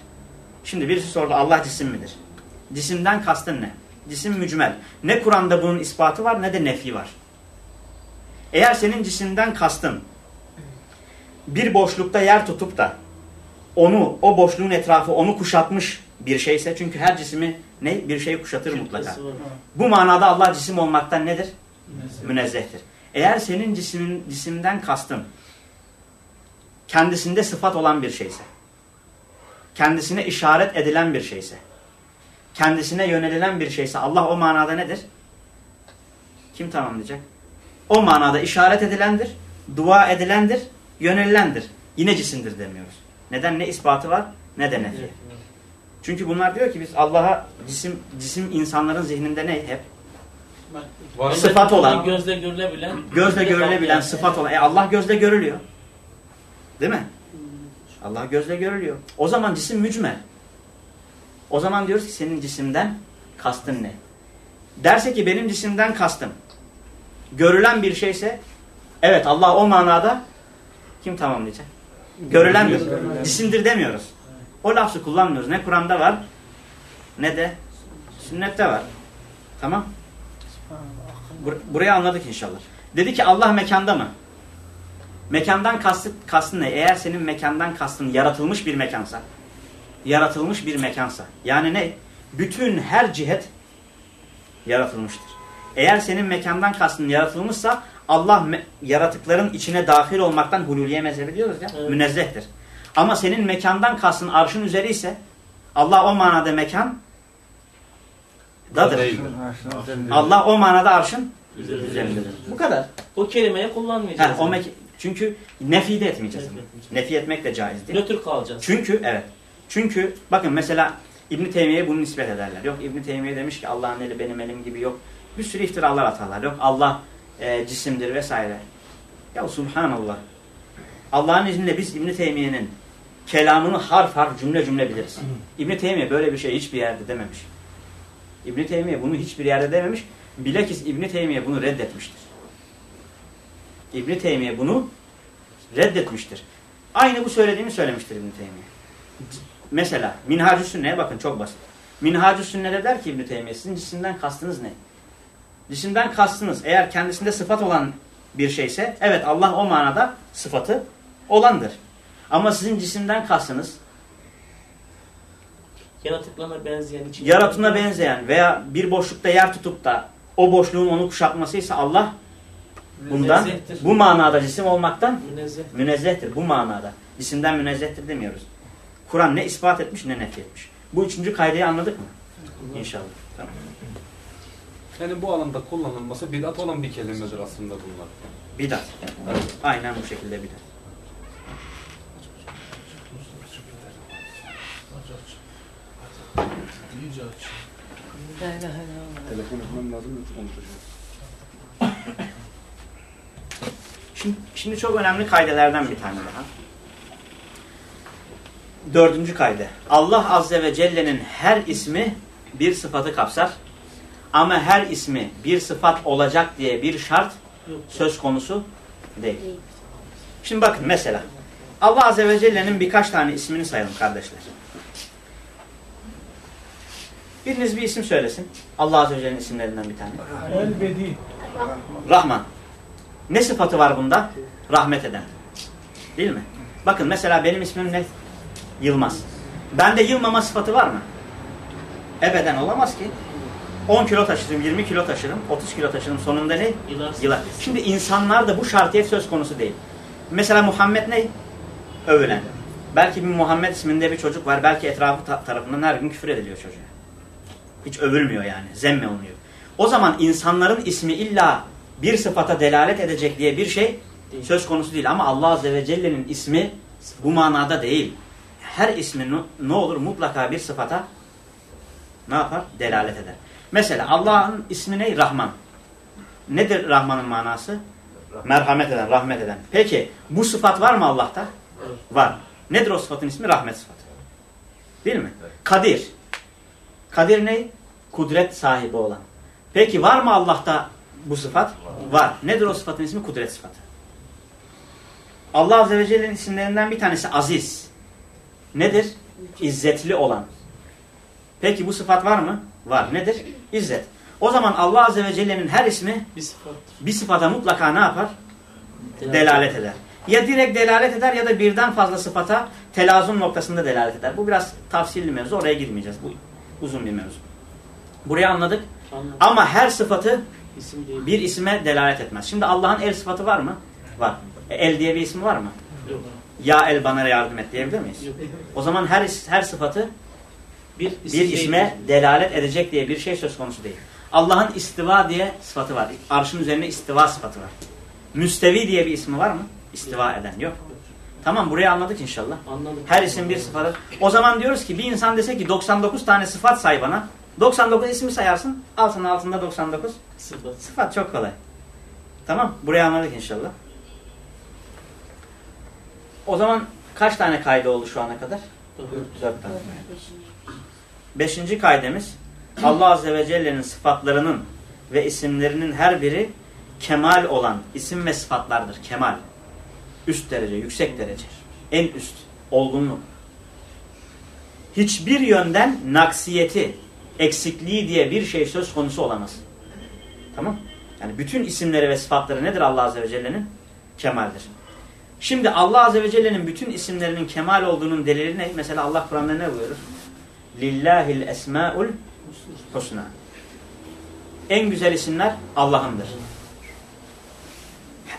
Şimdi birisi sordu Allah cisim midir? Cisimden kastın ne? Cisim mücmel. Ne Kur'an'da bunun ispatı var ne de nefi var. Eğer senin cisimden kastın bir boşlukta yer tutup da onu, o boşluğun etrafı onu kuşatmış bir şeyse çünkü her cismi ne? Bir şeyi kuşatır mutlaka. Var. Bu manada Allah cisim olmaktan nedir? Münezzehtir. Eğer senin cismin, cisimden kastın kendisinde sıfat olan bir şeyse, kendisine işaret edilen bir şeyse, kendisine yönelilen bir şeyse Allah o manada nedir? Kim tamamlayacak? O manada işaret edilendir, dua edilendir, yönelilendir. Yine cisimdir demiyoruz. Neden? Ne ispatı var ne de nefi. Çünkü bunlar diyor ki biz Allah'a cisim cisim insanların zihninde ne hep? Var. Sıfat olan. Gözle görülebilen. Gözle görülebilen sıfat olan. E Allah gözle görülüyor. Değil mi? Allah gözle görülüyor. O zaman cisim mücmel. O zaman diyoruz ki senin cisimden kastın ne? Derse ki benim cisimden kastım görülen bir şeyse evet Allah o manada kim tamamlayacak? Görülendir. Cisimdir demiyoruz. O lafzı kullanmıyoruz. Ne Kur'an'da var ne de sünnette var. Tamam. Bur- burayı anladık inşallah. Dedi ki Allah mekanda mı? Mekandan kastı, kastın ne? Eğer senin mekandan kastın yaratılmış bir mekansa, yaratılmış bir mekansa, yani ne? Bütün her cihet yaratılmıştır. Eğer senin mekandan kastın yaratılmışsa Allah yaratıkların içine dahil olmaktan hululiye mezhebi diyoruz ya, Evet. münezzehtir. Ama senin mekandan kastın arşın üzeri ise Allah o manada mekan dadır. Allah o manada arşın Üzerinde. üzerindedir. Bu kadar. O kelimeyi kullanmayacağız. Ha, o çünkü nefi de etmeyeceğiz. Nefi etmek de caiz değil. Nötr kalacağız. Çünkü evet. Çünkü bakın mesela İbn Teymiye bunu nispet ederler. Yok İbn Teymiye demiş ki Allah'ın eli benim elim gibi yok. Bir sürü iftiralar atarlar. Yok Allah e, cisimdir vesaire. Ya subhanallah. Allah'ın izniyle biz İbn Teymiye'nin kelamını harf harf cümle cümle biliriz. İbn Teymiye böyle bir şey hiçbir yerde dememiş. İbn Teymiye bunu hiçbir yerde dememiş. Bilakis İbn Teymiye bunu reddetmiştir. İbn Teymiye bunu reddetmiştir. Aynı bu söylediğimi söylemiştir İbn Teymiye. Mesela Minhacü Sünne'ye bakın çok basit. Minhacü Sünne'de der ki İbn Teymiye sizin cisimden kastınız ne? Cisimden kastınız eğer kendisinde sıfat olan bir şeyse evet Allah o manada sıfatı olandır. Ama sizin cisimden kastınız Yaratıklarına benzeyen için. yaratına benzeyen veya bir boşlukta yer tutup da o boşluğun onu kuşatmasıysa Allah bundan Münezzehtir. bu manada cisim olmaktan Münezzeh. münezzehtir. Bu manada. Cisimden münezzehtir demiyoruz. Kur'an ne ispat etmiş ne nefi etmiş. Bu üçüncü kaydeyi anladık mı? İnşallah. Tamam. Yani bu alanda kullanılması bid'at olan bir kelimedir aslında bunlar. Bidat. Aynen bu şekilde bidat. Telefon etmem lazım. Şimdi, şimdi çok önemli kaydelerden bir tane daha. Dördüncü kayde. Allah Azze ve Celle'nin her ismi bir sıfatı kapsar. Ama her ismi bir sıfat olacak diye bir şart söz konusu değil. Şimdi bakın mesela Allah Azze ve Celle'nin birkaç tane ismini sayalım kardeşler. Biriniz bir isim söylesin. Allah Azze ve Celle'nin isimlerinden bir tane. El Bedi. Rahman. Ne sıfatı var bunda? Rahmet eden. Değil mi? Bakın mesela benim ismim ne? Yılmaz. Bende yılmama sıfatı var mı? Ebeden olamaz ki. 10 kilo taşırım, 20 kilo taşırım, 30 kilo taşırım. Sonunda ne? Yılarsın. Yılan. Şimdi insanlarda bu şartiyet söz konusu değil. Mesela Muhammed ne? Övülen. Belki bir Muhammed isminde bir çocuk var. Belki etrafı ta- tarafından her gün küfür ediliyor çocuğa. Hiç övülmüyor yani. Zemme olunuyor. O zaman insanların ismi illa bir sıfata delalet edecek diye bir şey Değil. söz konusu değil. Ama Allah Azze ve Celle'nin ismi bu manada değil. Her ismi ne olur mutlaka bir sıfata ne yapar? Delalet eder. Mesela Allah'ın ismi ne? Rahman. Nedir Rahman'ın manası? Merhamet eden, rahmet eden. Peki bu sıfat var mı Allah'ta? Evet. Var. Nedir o sıfatın ismi? Rahmet sıfatı. Değil mi? Kadir. Kadir ne? Kudret sahibi olan. Peki var mı Allah'ta bu sıfat? Var. Nedir o sıfatın ismi? Kudret sıfatı. Allah Azze ve Celle'nin isimlerinden bir tanesi aziz. Nedir? İzzetli olan. Peki bu sıfat var mı? Var. Nedir? İzzet. O zaman Allah Azze ve Celle'nin her ismi Bir sıfat. bir sıfata mutlaka ne yapar? Delalet eder. Ya direkt delalet eder ya da birden fazla sıfata telazum noktasında delalet eder. Bu biraz tafsilli mevzu. Oraya girmeyeceğiz. Bu uzun bir mevzu. Burayı anladık. Anladım. Ama her sıfatı İsim değil. bir isime delalet etmez. Şimdi Allah'ın el sıfatı var mı? Var. E, El diye bir ismi var mı? Yok. Ya el bana yardım et diyebilir miyiz? Yok. O zaman her her sıfatı Bir, isim bir değil. isme delalet edecek diye bir şey söz konusu değil. Allah'ın istiva diye sıfatı var. Arşın üzerine istiva sıfatı var. Müstevi diye bir ismi var mı? İstiva eden yok. Tamam burayı anladık inşallah. Anladım. Her isim bir sıfatı. O zaman diyoruz ki bir insan dese ki 99 tane sıfat say bana. 99 ismi sayarsın. Al sana altında 99. Sıfat. Sıfat çok kolay. Tamam burayı anladık inşallah. O zaman kaç tane kaydı oldu şu ana kadar? Dört tane. Beşinci kaydemiz Allah Azze ve Celle'nin sıfatlarının ve isimlerinin her biri kemal olan isim ve sıfatlardır. Kemal. Üst derece, yüksek derece. En üst. Olgunluk. Hiçbir yönden naksiyeti, eksikliği diye bir şey söz konusu olamaz. Tamam? Yani bütün isimleri ve sıfatları nedir Allah Azze ve Celle'nin? Kemaldir. Şimdi Allah Azze ve Celle'nin bütün isimlerinin kemal olduğunun delili ne? Mesela Allah Kur'an'da ne buyurur? Lillahil esmaul husna. En güzel isimler Allah'ındır.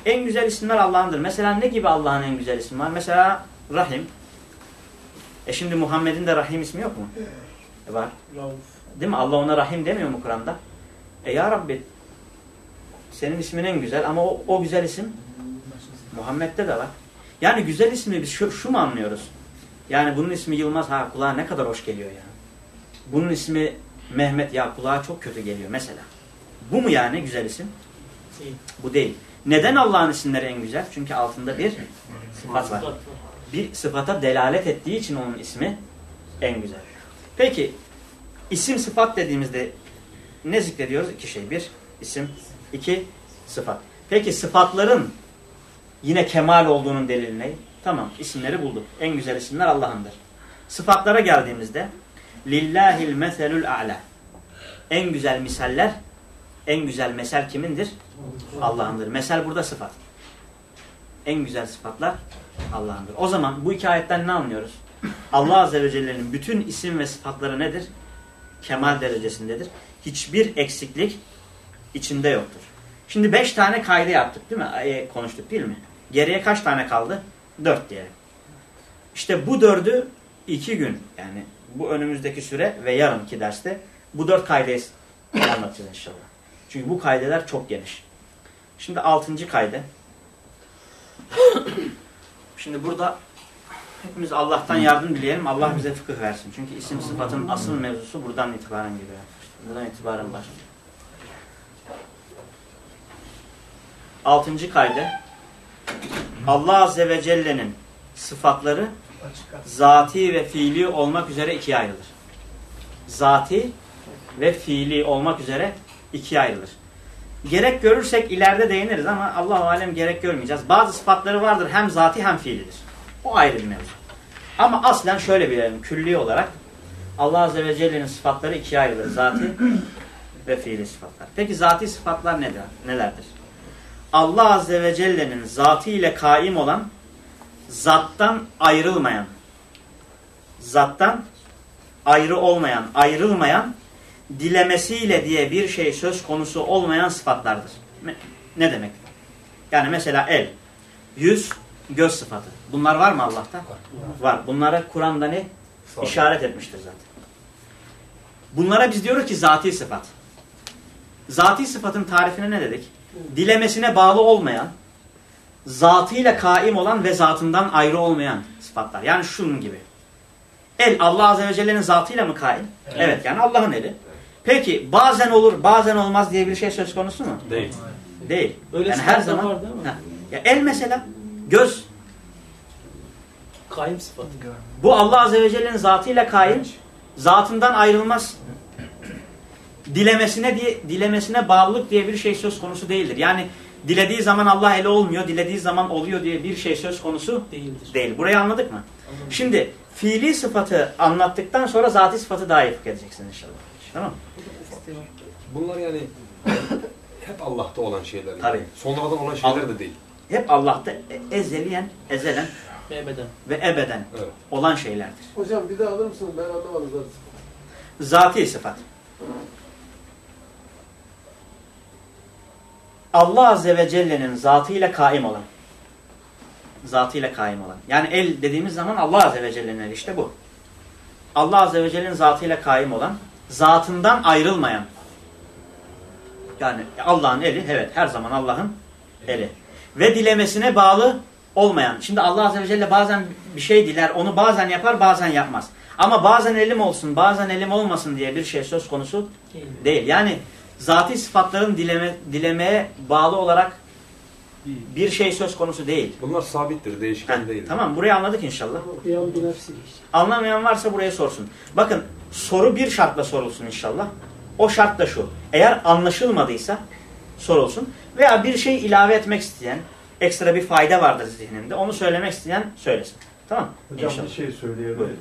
En güzel isimler Allah'ındır. Mesela ne gibi Allah'ın en güzel ismi var? Mesela Rahim. E şimdi Muhammed'in de Rahim ismi yok mu? E var. Değil mi? Allah ona Rahim demiyor mu Kur'an'da? E ya Rabbi senin ismin en güzel ama o, o güzel isim Muhammed'de de var. Yani güzel ismi biz şu, şu mu anlıyoruz? Yani bunun ismi Yılmaz ha kulağa ne kadar hoş geliyor ya. Bunun ismi Mehmet ya kulağa çok kötü geliyor mesela. Bu mu yani güzel isim? Değil. Bu değil. Neden Allah'ın isimleri en güzel? Çünkü altında bir sıfat var. Bir sıfata delalet ettiği için onun ismi en güzel. Peki isim sıfat dediğimizde ne zikrediyoruz? İki şey. Bir isim, iki sıfat. Peki sıfatların yine kemal olduğunun delili ne? Tamam isimleri bulduk. En güzel isimler Allah'ındır. Sıfatlara geldiğimizde Lillahil meselul a'la. En güzel misaller, en güzel mesel kimindir? Allah'ındır. Mesel burada sıfat. En güzel sıfatlar Allah'ındır. O zaman bu iki ayetten ne anlıyoruz? Allah Azze ve Celle'nin bütün isim ve sıfatları nedir? Kemal derecesindedir. Hiçbir eksiklik içinde yoktur. Şimdi beş tane kaydı yaptık değil mi? E, konuştuk değil mi? Geriye kaç tane kaldı? Dört diyelim. İşte bu dördü iki gün yani bu önümüzdeki süre ve yarınki derste bu dört kaydeyi anlatacağız inşallah. Çünkü bu kaydeler çok geniş. Şimdi altıncı kayde. Şimdi burada hepimiz Allah'tan yardım dileyelim. Allah bize fıkıh versin. Çünkü isim sıfatın asıl mevzusu buradan itibaren geliyor. Buradan itibaren başlıyor. Altıncı kayde. Allah Azze ve Celle'nin sıfatları zati ve fiili olmak üzere ikiye ayrılır. Zati ve fiili olmak üzere ikiye ayrılır. Gerek görürsek ileride değiniriz ama Allah alem gerek görmeyeceğiz. Bazı sıfatları vardır hem zati hem fiilidir. O ayrı bir mevzu. Ama aslen şöyle bilelim külli olarak Allah Azze ve Celle'nin sıfatları ikiye ayrılır. Zati ve fiili sıfatlar. Peki zati sıfatlar nedir? nelerdir? Allah Azze ve Celle'nin zatı ile kaim olan, zattan ayrılmayan, zattan ayrı olmayan, ayrılmayan, dilemesiyle diye bir şey söz konusu olmayan sıfatlardır. Ne, demek? Yani mesela el, yüz, göz sıfatı. Bunlar var mı Allah'ta? Var. Bunlara Kur'an'da ne? İşaret etmiştir zaten. Bunlara biz diyoruz ki zati sıfat. Zati sıfatın tarifine ne dedik? Dilemesine bağlı olmayan, zatıyla kaim olan ve zatından ayrı olmayan sıfatlar. Yani şunun gibi. El Allah Azze ve Celle'nin zatıyla mı kaim? Evet, yani Allah'ın eli. Peki bazen olur bazen olmaz diye bir şey söz konusu mu? Değil. Değil. Öyle yani her zaman var değil mi? Ha. Ya el mesela göz Kaim sıfatı. bu Allah Azze ve Celle'nin zatıyla kaim zatından ayrılmaz. Dilemesine diye dilemesine bağlılık diye bir şey söz konusu değildir. Yani dilediği zaman Allah eli olmuyor, dilediği zaman oluyor diye bir şey söz konusu Değildir. değil. Burayı anladık mı? Anladım. Şimdi fiili sıfatı anlattıktan sonra zati sıfatı daha iyi edeceksin inşallah. Tamam mı? Bunlar yani hep Allah'ta olan şeyler. Yani. Tabii. Sonradan olan şeyler de değil. Hep Allah'ta ezeliyen, ezelen Mehmet'en. ve ebeden Evet. olan şeylerdir. Hocam bir daha alır mısınız? Ben anlamadım zaten. Zati sıfat. Allah Azze ve Celle'nin zatıyla kaim olan. Zatıyla kaim olan. Yani el dediğimiz zaman Allah Azze ve Celle'nin eli işte bu. Allah Azze ve Celle'nin zatıyla kaim olan, zatından ayrılmayan. Yani Allah'ın eli, evet her zaman Allah'ın eli. Ve dilemesine bağlı olmayan. Şimdi Allah Azze ve Celle bazen bir şey diler, onu bazen yapar, bazen yapmaz. Ama bazen elim olsun, bazen elim olmasın diye bir şey söz konusu Değil. değil. Yani zati sıfatların dileme, dilemeye bağlı olarak bir şey söz konusu değil. Bunlar sabittir, değişken Heh, değil. tamam burayı anladık inşallah. Anlamayan varsa buraya sorsun. Bakın soru bir şartla sorulsun inşallah. O şart da şu. Eğer anlaşılmadıysa sorulsun. Veya bir şey ilave etmek isteyen, ekstra bir fayda vardır zihninde. Onu söylemek isteyen söylesin. Tamam Hocam İnşallah. bir şey söyleyebilir miyim?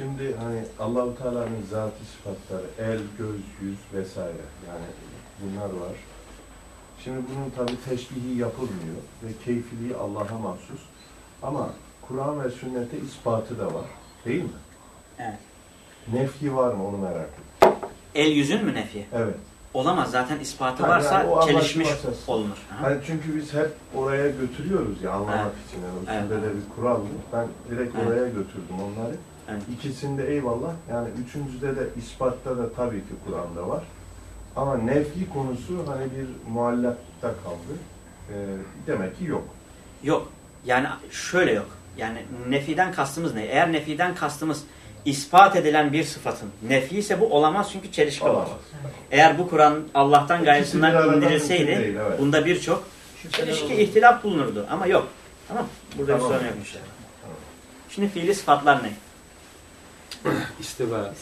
Şimdi hani Allahu Teala'nın zatı sıfatları el, göz, yüz vesaire yani bunlar var. Şimdi bunun tabi teşbihi yapılmıyor ve keyfiliği Allah'a mahsus. Ama Kur'an ve sünnete ispatı da var. Değil mi? Evet. Nefyi var mı onu merak ettim. El yüzün mü nefi? Evet. Olamaz zaten ispatı varsa yani çelişmiş olunur. Hani çünkü biz hep oraya götürüyoruz ya anlamak Evet. için. Yani Evet. de bir kural. Ben direkt Evet. oraya götürdüm onları. Evet. İkisinde eyvallah. Yani üçüncüde de ispatta da tabii ki Kur'an'da var. Ama nefi konusu hani bir muallakta kaldı. Ee, demek ki yok. Yok. Yani şöyle yok. Yani nefiden kastımız ne? Eğer nefiden kastımız ispat edilen bir sıfatın nefi ise bu olamaz çünkü çelişki olur. Olamaz. Eğer bu Kur'an Allah'tan arada indirilseydi değil, evet. bunda birçok çelişki, ihtilaf bulunurdu. Ama yok. Tamam Burada Tamam. bir sorun yok inşallah. Şimdi fiili sıfatlar ne? [CLEARS THROAT] İstiva.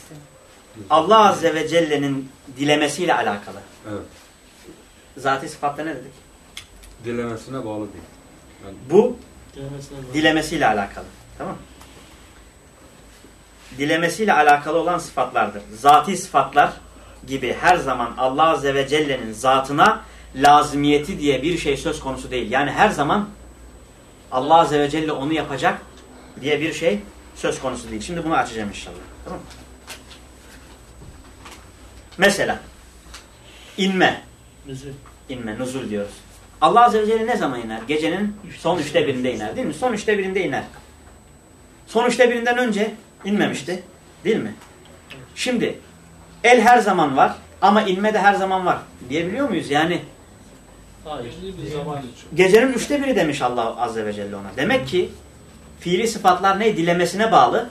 Allah Azze ve Celle'nin dilemesiyle alakalı. Evet. Zati sıfatta ne dedik? Dilemesine bağlı değil. Yani Bu Dilemesine bağlı. dilemesiyle alakalı. Tamam mı? Dilemesiyle alakalı olan sıfatlardır. Zati sıfatlar gibi her zaman Allah Azze ve Celle'nin zatına lazimiyeti diye bir şey söz konusu değil. Yani her zaman Allah Azze ve Celle onu yapacak diye bir şey söz konusu değil. Şimdi bunu açacağım inşallah. Tamam mı? Mesela inme, Nüzül. inme, nuzul diyoruz. Allah Azze ve Celle ne zaman iner? Gecenin son üçte birinde iner değil mi? Son üçte birinde iner. Son üçte birinden önce inmemişti. Değil mi? Şimdi el her zaman var ama inme de her zaman var. Diyebiliyor muyuz? Yani Hayır. Bir zaman gecenin üçte biri demiş Allah Azze ve Celle ona. Demek ki fiili sıfatlar ne? Dilemesine bağlı.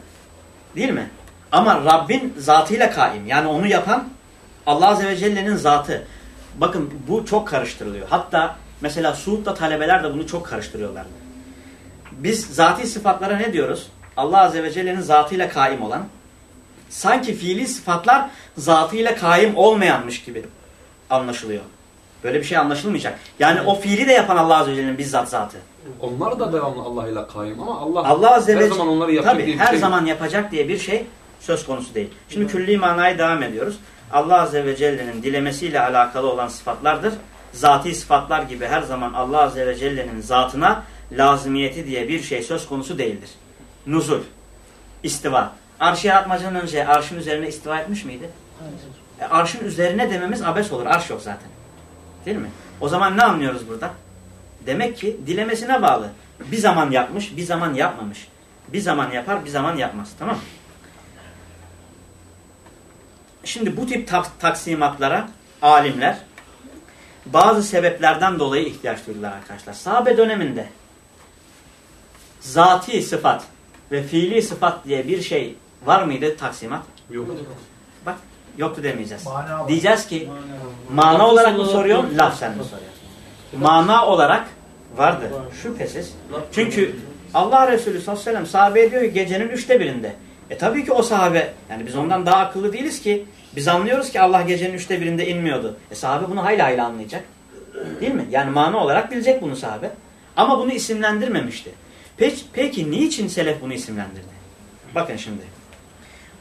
Değil mi? Ama Rabbin zatıyla kaim. Yani onu yapan Allah Azze ve Celle'nin zatı. Bakın bu çok karıştırılıyor. Hatta mesela Suud'da talebeler de bunu çok karıştırıyorlar. Biz zati sıfatlara ne diyoruz? Allah Azze ve Celle'nin zatıyla kaim olan. Sanki fiili sıfatlar zatıyla kaim olmayanmış gibi anlaşılıyor. Böyle bir şey anlaşılmayacak. Yani o fiili de yapan Allah Azze ve Celle'nin bizzat zatı. onlar da devamlı Allah ile kaim ama Allah, Allah Azze her ve zaman onları yapacak Tabii diye bir her şey zaman yapacak diye bir şey söz konusu değil. Şimdi külli manayı devam ediyoruz. Allah Azze ve Celle'nin dilemesiyle alakalı olan sıfatlardır. Zati sıfatlar gibi her zaman Allah Azze ve Celle'nin zatına lazımiyeti diye bir şey söz konusu değildir. Nuzul, istiva. Arşı yaratmadan önce arşın üzerine istiva etmiş miydi? E, arşın üzerine dememiz abes olur. Arş yok zaten. Değil mi? O zaman ne anlıyoruz burada? Demek ki dilemesine bağlı. Bir zaman yapmış, bir zaman yapmamış. Bir zaman yapar, bir zaman yapmaz. Tamam mı? Şimdi bu tip tak taksimatlara alimler bazı sebeplerden dolayı ihtiyaç duydular arkadaşlar. Sahabe döneminde zati sıfat ve fiili sıfat diye bir şey var mıydı taksimat? Yok. Yoktu demeyeceğiz. Mana. Diyeceğiz ki mana olarak mı soruyorum, lafzen mi soruyorsun? Mana olarak vardı. Şüphesiz. Çünkü Allah Resulü sallallahu aleyhi ve sellem sahabeye diyor ki gecenin üçte birinde. E tabii ki o sahabe, yani biz ondan daha akıllı değiliz ki. Biz anlıyoruz ki Allah gecenin üçte birinde inmiyordu. E sahabe bunu hayli hayli anlayacak. Değil mi? Yani mana olarak bilecek bunu sahabe. Ama bunu isimlendirmemişti. Peki, peki niçin selef bunu isimlendirdi? Bakın şimdi.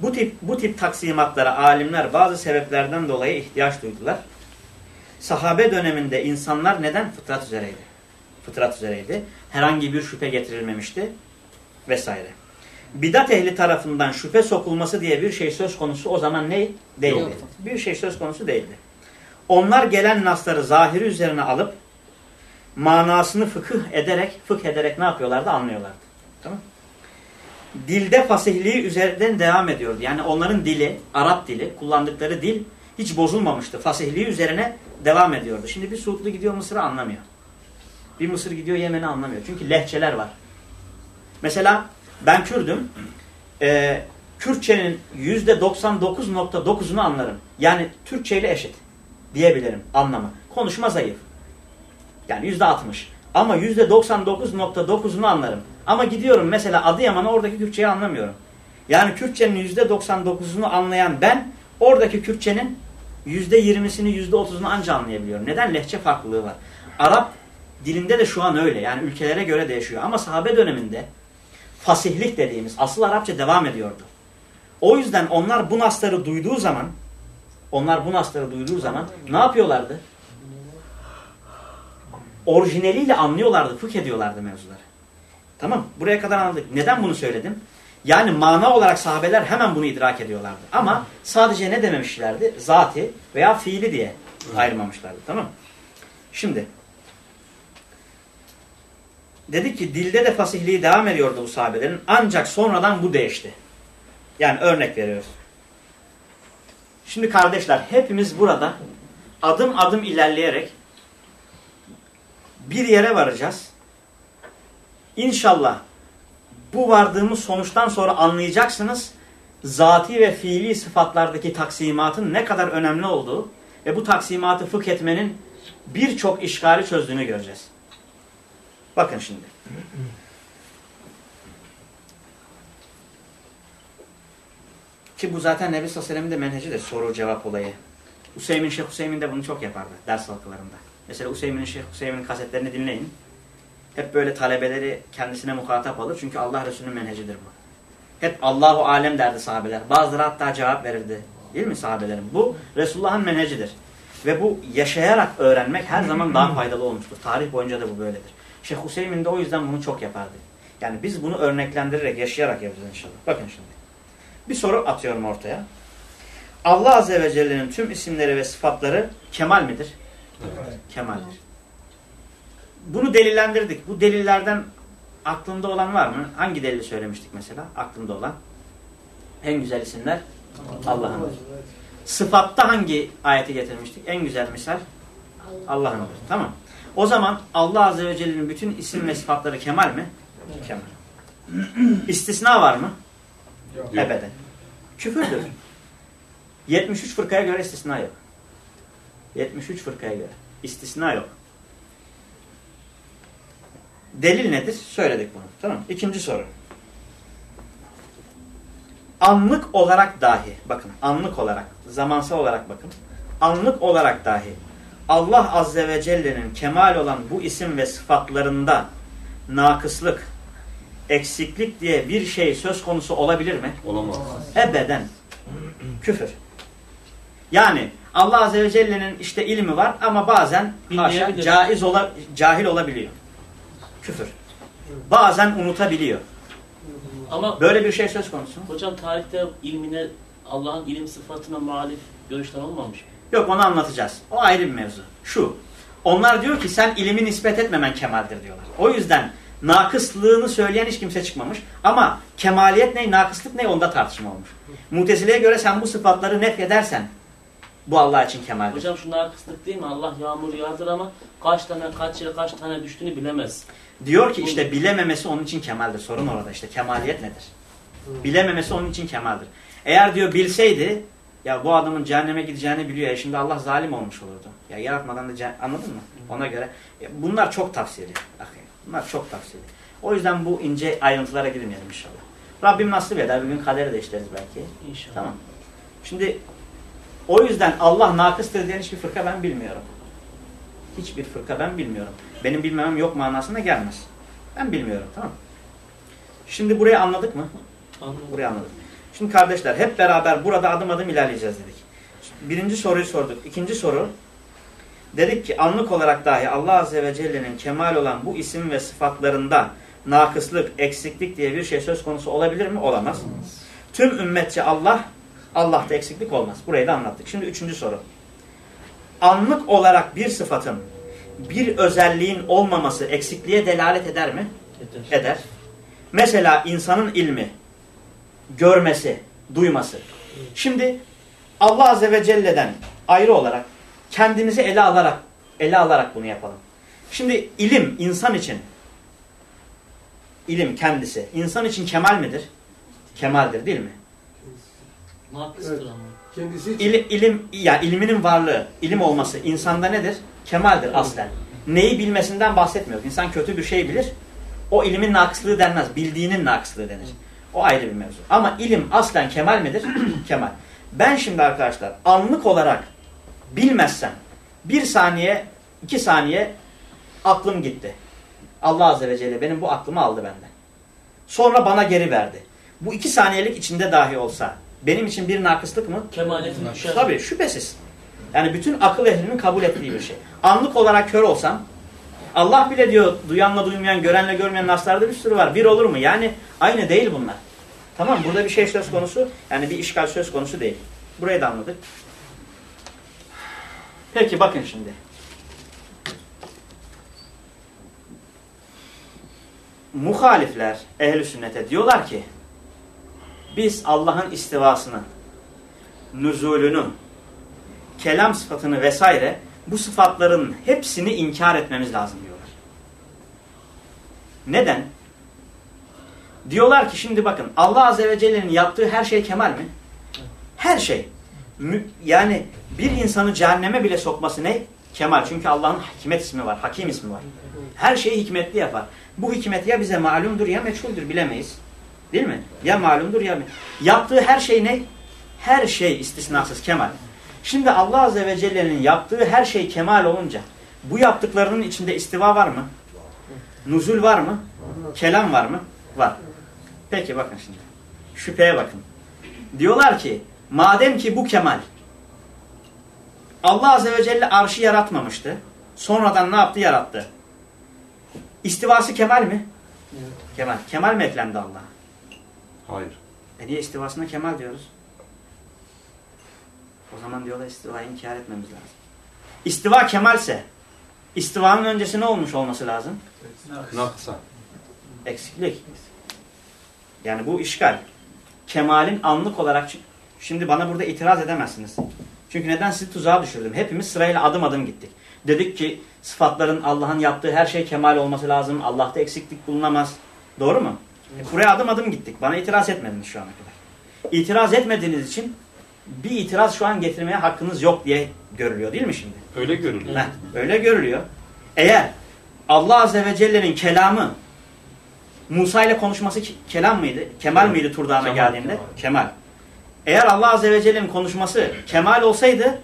Bu tip bu tip taksimatlara alimler bazı sebeplerden dolayı ihtiyaç duydular. Sahabe döneminde insanlar neden fıtrat üzereydi? Fıtrat üzereydi. Herhangi bir şüphe getirilmemişti vesaire. Bidat ehli tarafından şüphe sokulması diye bir şey söz konusu o zaman ne? Değildi. Yok. Bir şey söz konusu değildi. Onlar gelen nasları zahiri üzerine alıp manasını fıkıh ederek, fıkh ederek ne yapıyorlardı? Anlıyorlardı. Tamam Dilde fasihliği üzerinden devam ediyordu. Yani onların dili, Arap dili, kullandıkları dil hiç bozulmamıştı. Fasihliği üzerine devam ediyordu. Şimdi bir Suudlu gidiyor Mısır'ı anlamıyor. Bir Mısır gidiyor Yemen'i anlamıyor. Çünkü lehçeler var. Mesela ben Kürdüm. Ee, Kürtçenin %99.9'unu anlarım. Yani Türkçe ile eşit diyebilirim anlamı. Konuşma zayıf. Yani %60. Ama %99.9'unu anlarım. Ama gidiyorum mesela Adıyaman'a oradaki Kürtçeyi anlamıyorum. Yani Kürtçenin %99'unu anlayan ben oradaki Kürtçenin %20'sini %30'unu anca anlayabiliyorum. Neden? Lehçe farklılığı var. Arap dilinde de şu an öyle. Yani ülkelere göre değişiyor. Ama sahabe döneminde fasihlik dediğimiz asıl Arapça devam ediyordu. O yüzden onlar bu nasları duyduğu zaman onlar bu nasları duyduğu zaman ne yapıyorlardı? Orijinaliyle anlıyorlardı, fıkh ediyorlardı mevzuları. Tamam Buraya kadar anladık. Neden bunu söyledim? Yani mana olarak sahabeler hemen bunu idrak ediyorlardı. Ama sadece ne dememişlerdi? Zati veya fiili diye ayırmamışlardı. Tamam Şimdi dedi ki dilde de fasihliği devam ediyordu bu sahabelerin. Ancak sonradan bu değişti. Yani örnek veriyoruz. Şimdi kardeşler hepimiz burada adım adım ilerleyerek bir yere varacağız. İnşallah bu vardığımız sonuçtan sonra anlayacaksınız zati ve fiili sıfatlardaki taksimatın ne kadar önemli olduğu ve bu taksimatı fıkh etmenin birçok işgali çözdüğünü göreceğiz. Bakın şimdi. Ki bu zaten Nebi Sallallahu Aleyhi ve de menhecidir soru cevap olayı. Hüseyin Şeyh Hüseyin de bunu çok yapardı ders halkalarında. Mesela Hüseyin'in Şeyh Hüseyin'in kasetlerini dinleyin. Hep böyle talebeleri kendisine muhatap alır. Çünkü Allah Resulü'nün menhecidir bu. Hep Allahu alem derdi sahabeler. Bazıları hatta cevap verirdi. Değil mi sahabelerin? Bu Resulullah'ın menhecidir. Ve bu yaşayarak öğrenmek her zaman daha faydalı olmuştur. Tarih boyunca da bu böyledir. Şeyh Hüseyin de o yüzden bunu çok yapardı. Yani biz bunu örneklendirerek, yaşayarak yapacağız inşallah. Bakın şimdi. Bir soru atıyorum ortaya. Allah Azze ve Celle'nin tüm isimleri ve sıfatları kemal midir? Kemaldir. Bunu delillendirdik. Bu delillerden aklında olan var mı? Hangi delili söylemiştik mesela? Aklında olan. En güzel isimler Allah'ındır. Sıfatta hangi ayeti getirmiştik? En güzel misal Allah'ındır. Tamam. O zaman Allah Azze ve Celle'nin bütün isim ve sıfatları kemal mi? Kemal. [CLEARS THROAT] İstisna var mı? Yok. Ebeden. Küfürdür. 73 fırkaya göre istisna yok. 73 fırkaya göre. istisna yok. Delil nedir? Söyledik bunu. Tamam İkinci soru. Anlık olarak dahi, bakın anlık olarak, zamansal olarak bakın. Anlık olarak dahi Allah Azze ve Celle'nin kemal olan bu isim ve sıfatlarında nakıslık, eksiklik diye bir şey söz konusu olabilir mi? Olamaz. Ebeden. Küfür. Yani Allah Azze ve Celle'nin işte ilmi var ama bazen haşa caiz ola, cahil olabiliyor. Küfür. Bazen unutabiliyor. Ama Böyle bir şey söz konusu. mu? hocam tarihte ilmine Allah'ın ilim sıfatına muhalif görüşler olmamış mı? Yok onu anlatacağız. O ayrı bir mevzu. Şu. Onlar diyor ki sen ilimi nispet etmemen kemaldir diyorlar. O yüzden nakıslığını söyleyen hiç kimse çıkmamış. Ama kemaliyet ne, nakıslık ne onda tartışma olmuş. Mutezile'ye göre sen bu sıfatları nef edersen bu Allah için kemaldir. Hocam şu nakıslık değil mi? Allah yağmur yağdır ama kaç tane, kaç yere, kaç tane düştüğünü bilemez. Diyor ki işte bilememesi onun için kemaldir. Sorun orada işte kemaliyet nedir? Bilememesi onun için kemaldir. Eğer diyor bilseydi ya bu adamın cehenneme gideceğini biliyor ya şimdi Allah zalim olmuş olurdu. Ya yaratmadan da anladın mı? Ona göre e, bunlar çok tafsiri. Bunlar çok tafsiri. O yüzden bu ince ayrıntılara girmeyelim inşallah. Rabbim nasip eder. Bir gün kaderi de işleriz belki. İnşallah. Tamam. Şimdi o yüzden Allah nakıstır diyen hiçbir fırka ben bilmiyorum. Hiçbir fırka ben bilmiyorum. Benim bilmemem yok manasına gelmez. Ben bilmiyorum tamam? Şimdi burayı anladık mı? Anladım. Burayı anladık. Şimdi kardeşler hep beraber burada adım adım ilerleyeceğiz dedik. Birinci soruyu sorduk. İkinci soru dedik ki anlık olarak dahi Allah Azze ve Celle'nin kemal olan bu isim ve sıfatlarında nakıslık, eksiklik diye bir şey söz konusu olabilir mi? Olamaz. Tüm ümmetçe Allah, Allah'ta eksiklik olmaz. Burayı da anlattık. Şimdi üçüncü soru. Anlık olarak bir sıfatın, bir özelliğin olmaması eksikliğe delalet eder mi? Yeter. Eder. Mesela insanın ilmi, görmesi, duyması. Şimdi Allah Azze ve Celle'den ayrı olarak kendimizi ele alarak ele alarak bunu yapalım. Şimdi ilim insan için ilim kendisi insan için kemal midir? Kemaldir değil mi? Evet. ama. Kendisi için İlim, ilim ya ilminin varlığı, ilim olması insanda nedir? Kemaldir aslen. Neyi bilmesinden bahsetmiyoruz. İnsan kötü bir şey bilir. O ilimin nakıslığı denmez. Bildiğinin nakıslığı denir. O ayrı bir mevzu. Ama ilim aslen kemal midir? [CLEARS THROAT] kemal. Ben şimdi arkadaşlar anlık olarak bilmezsem bir saniye, iki saniye aklım gitti. Allah Azze ve Celle benim bu aklımı aldı benden. Sonra bana geri verdi. Bu iki saniyelik içinde dahi olsa benim için bir nakıslık mı? Kemaletin düşer. Tabii şüphesiz. Yani bütün akıl ehlinin kabul ettiği bir şey. Anlık olarak kör olsam Allah bile diyor duyanla duymayan, görenle görmeyen naslarda bir sürü var. Bir olur mu? Yani aynı değil bunlar. Tamam burada bir şey söz konusu. Yani bir işgal söz konusu değil. Burayı da anladık. Peki bakın şimdi. Muhalifler ehl sünnete diyorlar ki biz Allah'ın istivasını, nüzulünü, kelam sıfatını vesaire bu sıfatların hepsini inkar etmemiz lazım diyorlar. Neden? Diyorlar ki şimdi bakın Allah Azze ve Celle'nin yaptığı her şey kemal mi? Her şey. Yani bir insanı cehenneme bile sokması ne? Kemal. Çünkü Allah'ın hikmet ismi var, hakim ismi var. Her şeyi hikmetli yapar. Bu hikmet ya bize malumdur ya meçhuldür bilemeyiz. Değil mi? Ya malumdur ya Yaptığı her şey ne? Her şey istisnasız kemal. Şimdi Allah Azze ve Celle'nin yaptığı her şey kemal olunca bu yaptıklarının içinde istiva var mı? Nuzul var mı? Kelam var mı? Var. Peki bakın şimdi. Şüpheye bakın. Diyorlar ki madem ki bu kemal Allah Azze ve Celle arşı yaratmamıştı. Sonradan ne yaptı? Yarattı. İstivası kemal mi? Kemal. Kemal mi eklendi Allah'a? Hayır. E niye istivasına kemal diyoruz? O zaman diyorlar istivayı inkar etmemiz lazım. İstiva kemalse istivanın öncesi ne olmuş olması lazım? Naksa. Eksiklik. Yani bu işgal. Kemalin anlık olarak şimdi bana burada itiraz edemezsiniz. Çünkü neden sizi tuzağa düşürdüm? Hepimiz sırayla adım adım gittik. Dedik ki sıfatların Allah'ın yaptığı her şey kemal olması lazım. Allah'ta eksiklik bulunamaz. Doğru mu? E buraya adım adım gittik. Bana itiraz etmediniz şu ana kadar. İtiraz etmediğiniz için bir itiraz şu an getirmeye hakkınız yok diye görülüyor değil mi şimdi? Öyle görülüyor. Heh, öyle görülüyor. Eğer Allah Azze ve Celle'nin kelamı Musa ile konuşması ke- kelam mıydı? Kemal mıydı Tur Dağı'na Kemal, geldiğinde? kemal. Kemal. Eğer Allah Azze ve Celle'nin konuşması kemal olsaydı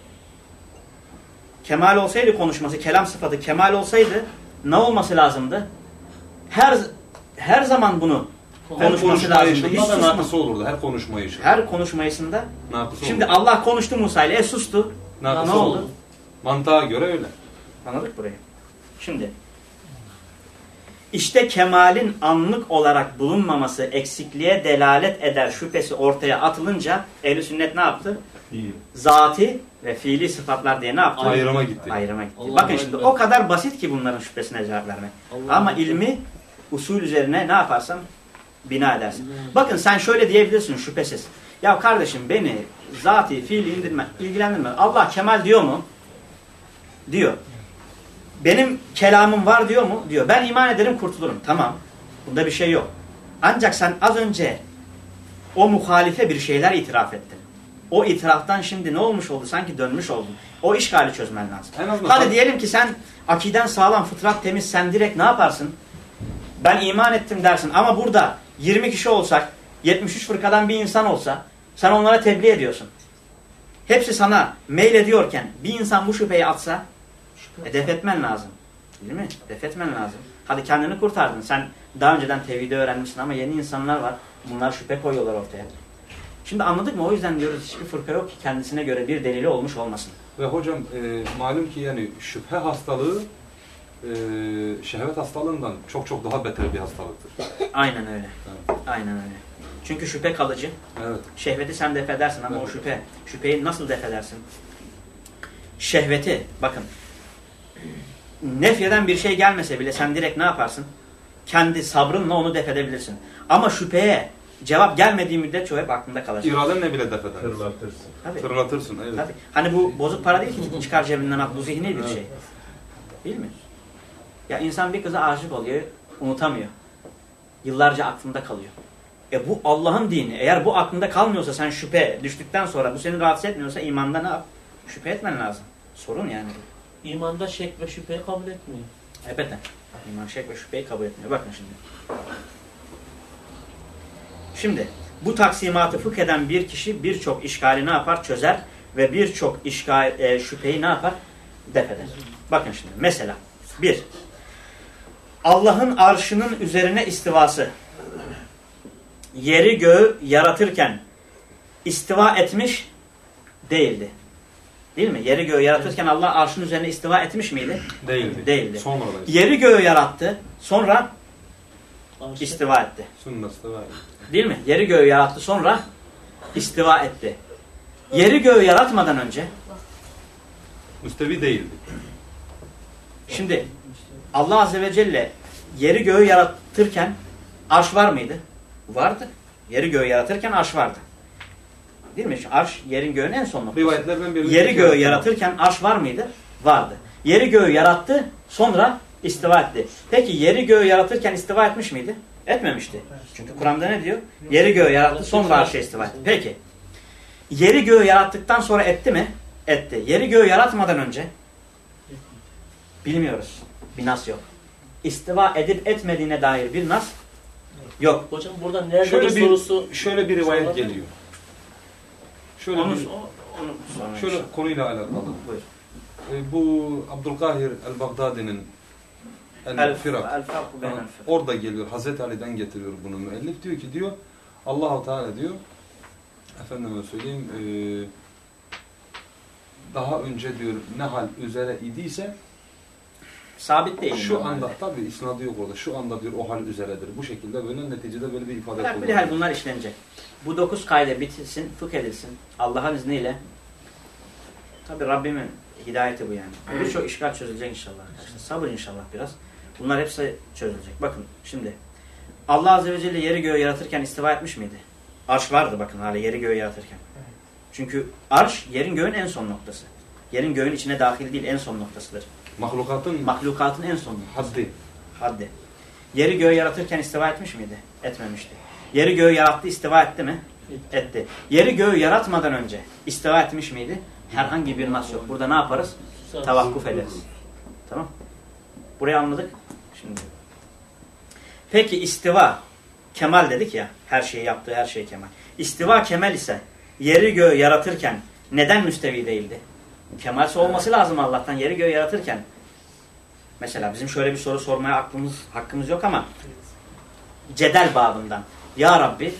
kemal olsaydı konuşması, kelam sıfatı kemal olsaydı ne olması lazımdı? Her her zaman bunu konuşması lazımdı. Hiç da nakısı olurdu. Her konuşmayışında. Her Nakısı şimdi olurdu. Allah konuştu Musa ile e sustu. Nakısı ne oldu? Mantığa göre öyle. Anladık burayı. Şimdi işte kemalin anlık olarak bulunmaması eksikliğe delalet eder şüphesi ortaya atılınca ehl sünnet ne yaptı? İyi. Zati ve fiili sıfatlar diye ne yaptı? Ayrıma gitti. Ayrıma gitti. Allah Bakın Allah. şimdi o kadar basit ki bunların şüphesine cevap vermek. Allah Ama Allah. ilmi usul üzerine ne yaparsan bina edersin. Bakın sen şöyle diyebilirsin şüphesiz. Ya kardeşim beni zati fiili indirme, ilgilendirme. Allah kemal diyor mu? Diyor. Benim kelamım var diyor mu? Diyor. Ben iman ederim kurtulurum. Tamam. Bunda bir şey yok. Ancak sen az önce o muhalife bir şeyler itiraf ettin. O itiraftan şimdi ne olmuş oldu? Sanki dönmüş oldun. O işgali çözmen lazım. Hadi diyelim ki sen akiden sağlam, fıtrat temiz, sen direkt ne yaparsın? Ben iman ettim dersin ama burada 20 kişi olsak, 73 fırkadan bir insan olsa sen onlara tebliğ ediyorsun. Hepsi sana mail ediyorken bir insan bu şüpheyi atsa e, def etmen lazım. Değil mi? Def etmen lazım. Hadi kendini kurtardın. Sen daha önceden tevhidi öğrenmişsin ama yeni insanlar var. Bunlar şüphe koyuyorlar ortaya. Şimdi anladık mı? O yüzden diyoruz hiçbir fırka yok ki kendisine göre bir delili olmuş olmasın. Ve hocam e, malum ki yani şüphe hastalığı e, şehvet hastalığından çok çok daha beter bir hastalıktır. Aynen öyle. Evet. Aynen öyle. Çünkü şüphe kalıcı. Evet. Şehveti sen def edersin ama o Evet. şüphe. Şüpheyi nasıl def edersin? Şehveti bakın. Nefyeden bir şey gelmese bile sen direkt ne yaparsın? Kendi sabrınla onu def edebilirsin. Ama şüpheye cevap gelmediği müddetçe o hep aklında kalacak. İradenle bile def edersin. Tırlatırsın. Tabii. Tırlatırsın. Evet. Tabii. Hani bu bozuk para değil ki çıkar cebinden at. Bu zihni bir şey. Değil mi? Ya insan bir kıza aşık oluyor, unutamıyor. Yıllarca aklında kalıyor. E bu Allah'ın dini. Eğer bu aklında kalmıyorsa sen şüphe düştükten sonra bu seni rahatsız etmiyorsa imanda ne yap? Şüphe etmen lazım. Sorun yani. İmanda şek ve şüpheyi kabul etmiyor. Elbette. İman şek ve şüpheyi kabul etmiyor. Bakın şimdi. Şimdi bu taksimatı fıkh eden bir kişi birçok işgali ne yapar? Çözer ve birçok işgal, e, şüpheyi ne yapar? Def eder. Bakın şimdi mesela bir Allah'ın arşının üzerine istivası yeri göğü yaratırken istiva etmiş değildi. Değil mi? Yeri göğü yaratırken Allah arşın üzerine istiva etmiş miydi? Değildi. Değildi. Sonradan. Yeri göğü yarattı. Sonra Arşı- istiva etti. Sünnette var. Değil mi? Yeri göğü yarattı sonra istiva etti. Yeri göğü yaratmadan önce Müstevi değildi. Şimdi Allah Azze ve Celle yeri göğü yaratırken arş var mıydı? Vardı. Yeri göğü yaratırken arş vardı. Değil mi? Şu Arş yerin göğün en son noktası. Yeri göğü yaratırken arş var mıydı? Vardı. Yeri göğü yarattı sonra istiva etti. Peki yeri göğü yaratırken istiva etmiş miydi? Etmemişti. Çünkü Kur'an'da ne diyor? Yeri göğü yarattı sonra arşa istiva etti. Peki. Yeri göğü yarattıktan sonra etti mi? Etti. Yeri göğü yaratmadan önce bilmiyoruz. Bir nas yok. İstiva edip etmediğine dair bir nas yok. Hocam burada nerede Şöyle bir sorusu Şöyle bir rivayet Sonra- geliyor. Şöyle Onu, bir, onu sonra şöyle inşallah. konuyla alakalı. Buyur. E, bu Abdülkahir el-Baghdadi'nin El, El-Firak. el firak. Orada geliyor. Hazreti Ali'den getiriyor bunu müellif. Diyor ki diyor Allahu Teala diyor efendime söyleyeyim e, daha önce diyor ne hal üzere idiyse Sabit değil. şu anda tabi isnadı yok orada. Şu anda diyor o hal üzeredir. Bu şekilde böyle neticede böyle bir ifade Bırak bir kullanıyor. hal bunlar işlenecek. Bu dokuz kayda bitilsin, fıkh edilsin. Allah'ın izniyle. Tabi Rabbimin hidayeti bu yani. Birçok işgal çözülecek inşallah arkadaşlar. Sabır inşallah biraz. Bunlar hepsi çözülecek. Bakın şimdi. Allah Azze ve Celle yeri göğü yaratırken istiva etmiş miydi? Arş vardı bakın hala yeri göğü yaratırken. Çünkü arş yerin göğün en son noktası. Yerin göğün içine dahil değil en son noktasıdır. Mahlukatın Mahlukatın en son noktası. haddi. Haddi. Yeri göğü yaratırken istiva etmiş miydi? Etmemişti. Yeri göğü yarattı istiva etti mi? Etti. Yeri göğü yaratmadan önce istiva etmiş miydi? Herhangi bir nas yok. Burada ne yaparız? Tavakkuf ederiz. Tamam. Burayı anladık. Şimdi. Peki istiva kemal dedik ya. Her şeyi yaptığı her şey kemal. İstiva kemal ise yeri göğü yaratırken neden müstevi değildi? Kemalse olması lazım Allah'tan yeri göğü yaratırken. Mesela bizim şöyle bir soru sormaya aklımız, hakkımız yok ama cedel babından. Ya Rabbi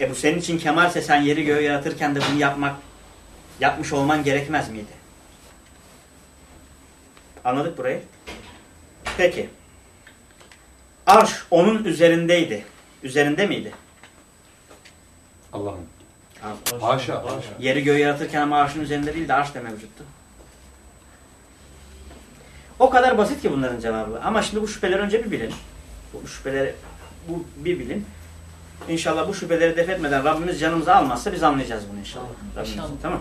e bu senin için kemalse sen yeri göğü yaratırken de bunu yapmak yapmış olman gerekmez miydi? Anladık burayı? Peki. Arş onun üzerindeydi. Üzerinde miydi? Allah'ın. Arş. Haşa, haşa. Yeri göğü yaratırken ama arşın üzerinde değil de arş da mevcuttu. O kadar basit ki bunların cevabı. Ama şimdi bu şüpheleri önce bir bilin. Bu şüpheleri bu bir bilin. İnşallah bu şüpheleri def etmeden Rabbimiz canımızı almazsa biz anlayacağız bunu inşallah. Rabbimiz. İnşallah. Tamam.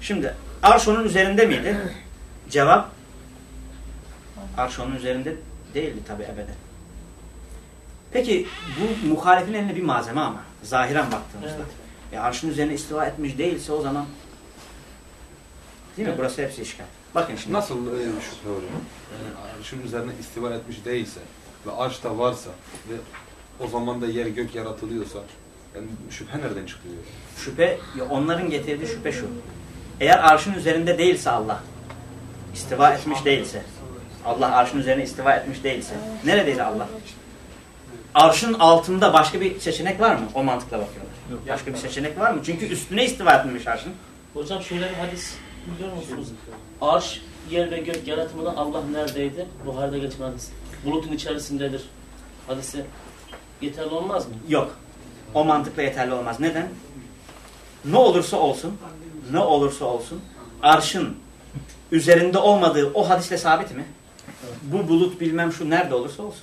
Şimdi arş onun üzerinde miydi? Cevap arş onun üzerinde değildi tabi ebeden. Peki bu muhalifin eline bir malzeme ama zahiren baktığımızda. Evet. E arşın üzerine istiva etmiş değilse o zaman değil mi? Burası hepsi işgal. Bakın şimdi. Nasıl e, şüphe hocam? Yani arşın üzerine istiva etmiş değilse ve arş da varsa ve o zaman da yer gök yaratılıyorsa yani şüphe nereden çıkıyor? Şüphe, ya onların getirdiği şüphe şu. Eğer arşın üzerinde değilse Allah, istiva etmiş değilse, Allah arşın üzerine istiva etmiş değilse, neredeydi Allah? Arşın altında başka bir seçenek var mı? O mantıkla bakıyorlar. Başka bir seçenek var mı? Çünkü üstüne istiva etmiş arşın. Hocam şöyle bir hadis biliyor musunuz? Arş, yer ve gök yaratımında Allah neredeydi? Buhar'da geçen hadis. Bulutun içerisindedir. Hadisi yeterli olmaz mı? Yok. O mantıkla yeterli olmaz. Neden? Ne olursa olsun, ne olursa olsun, arşın üzerinde olmadığı o hadisle sabit mi? Bu bulut bilmem şu nerede olursa olsun.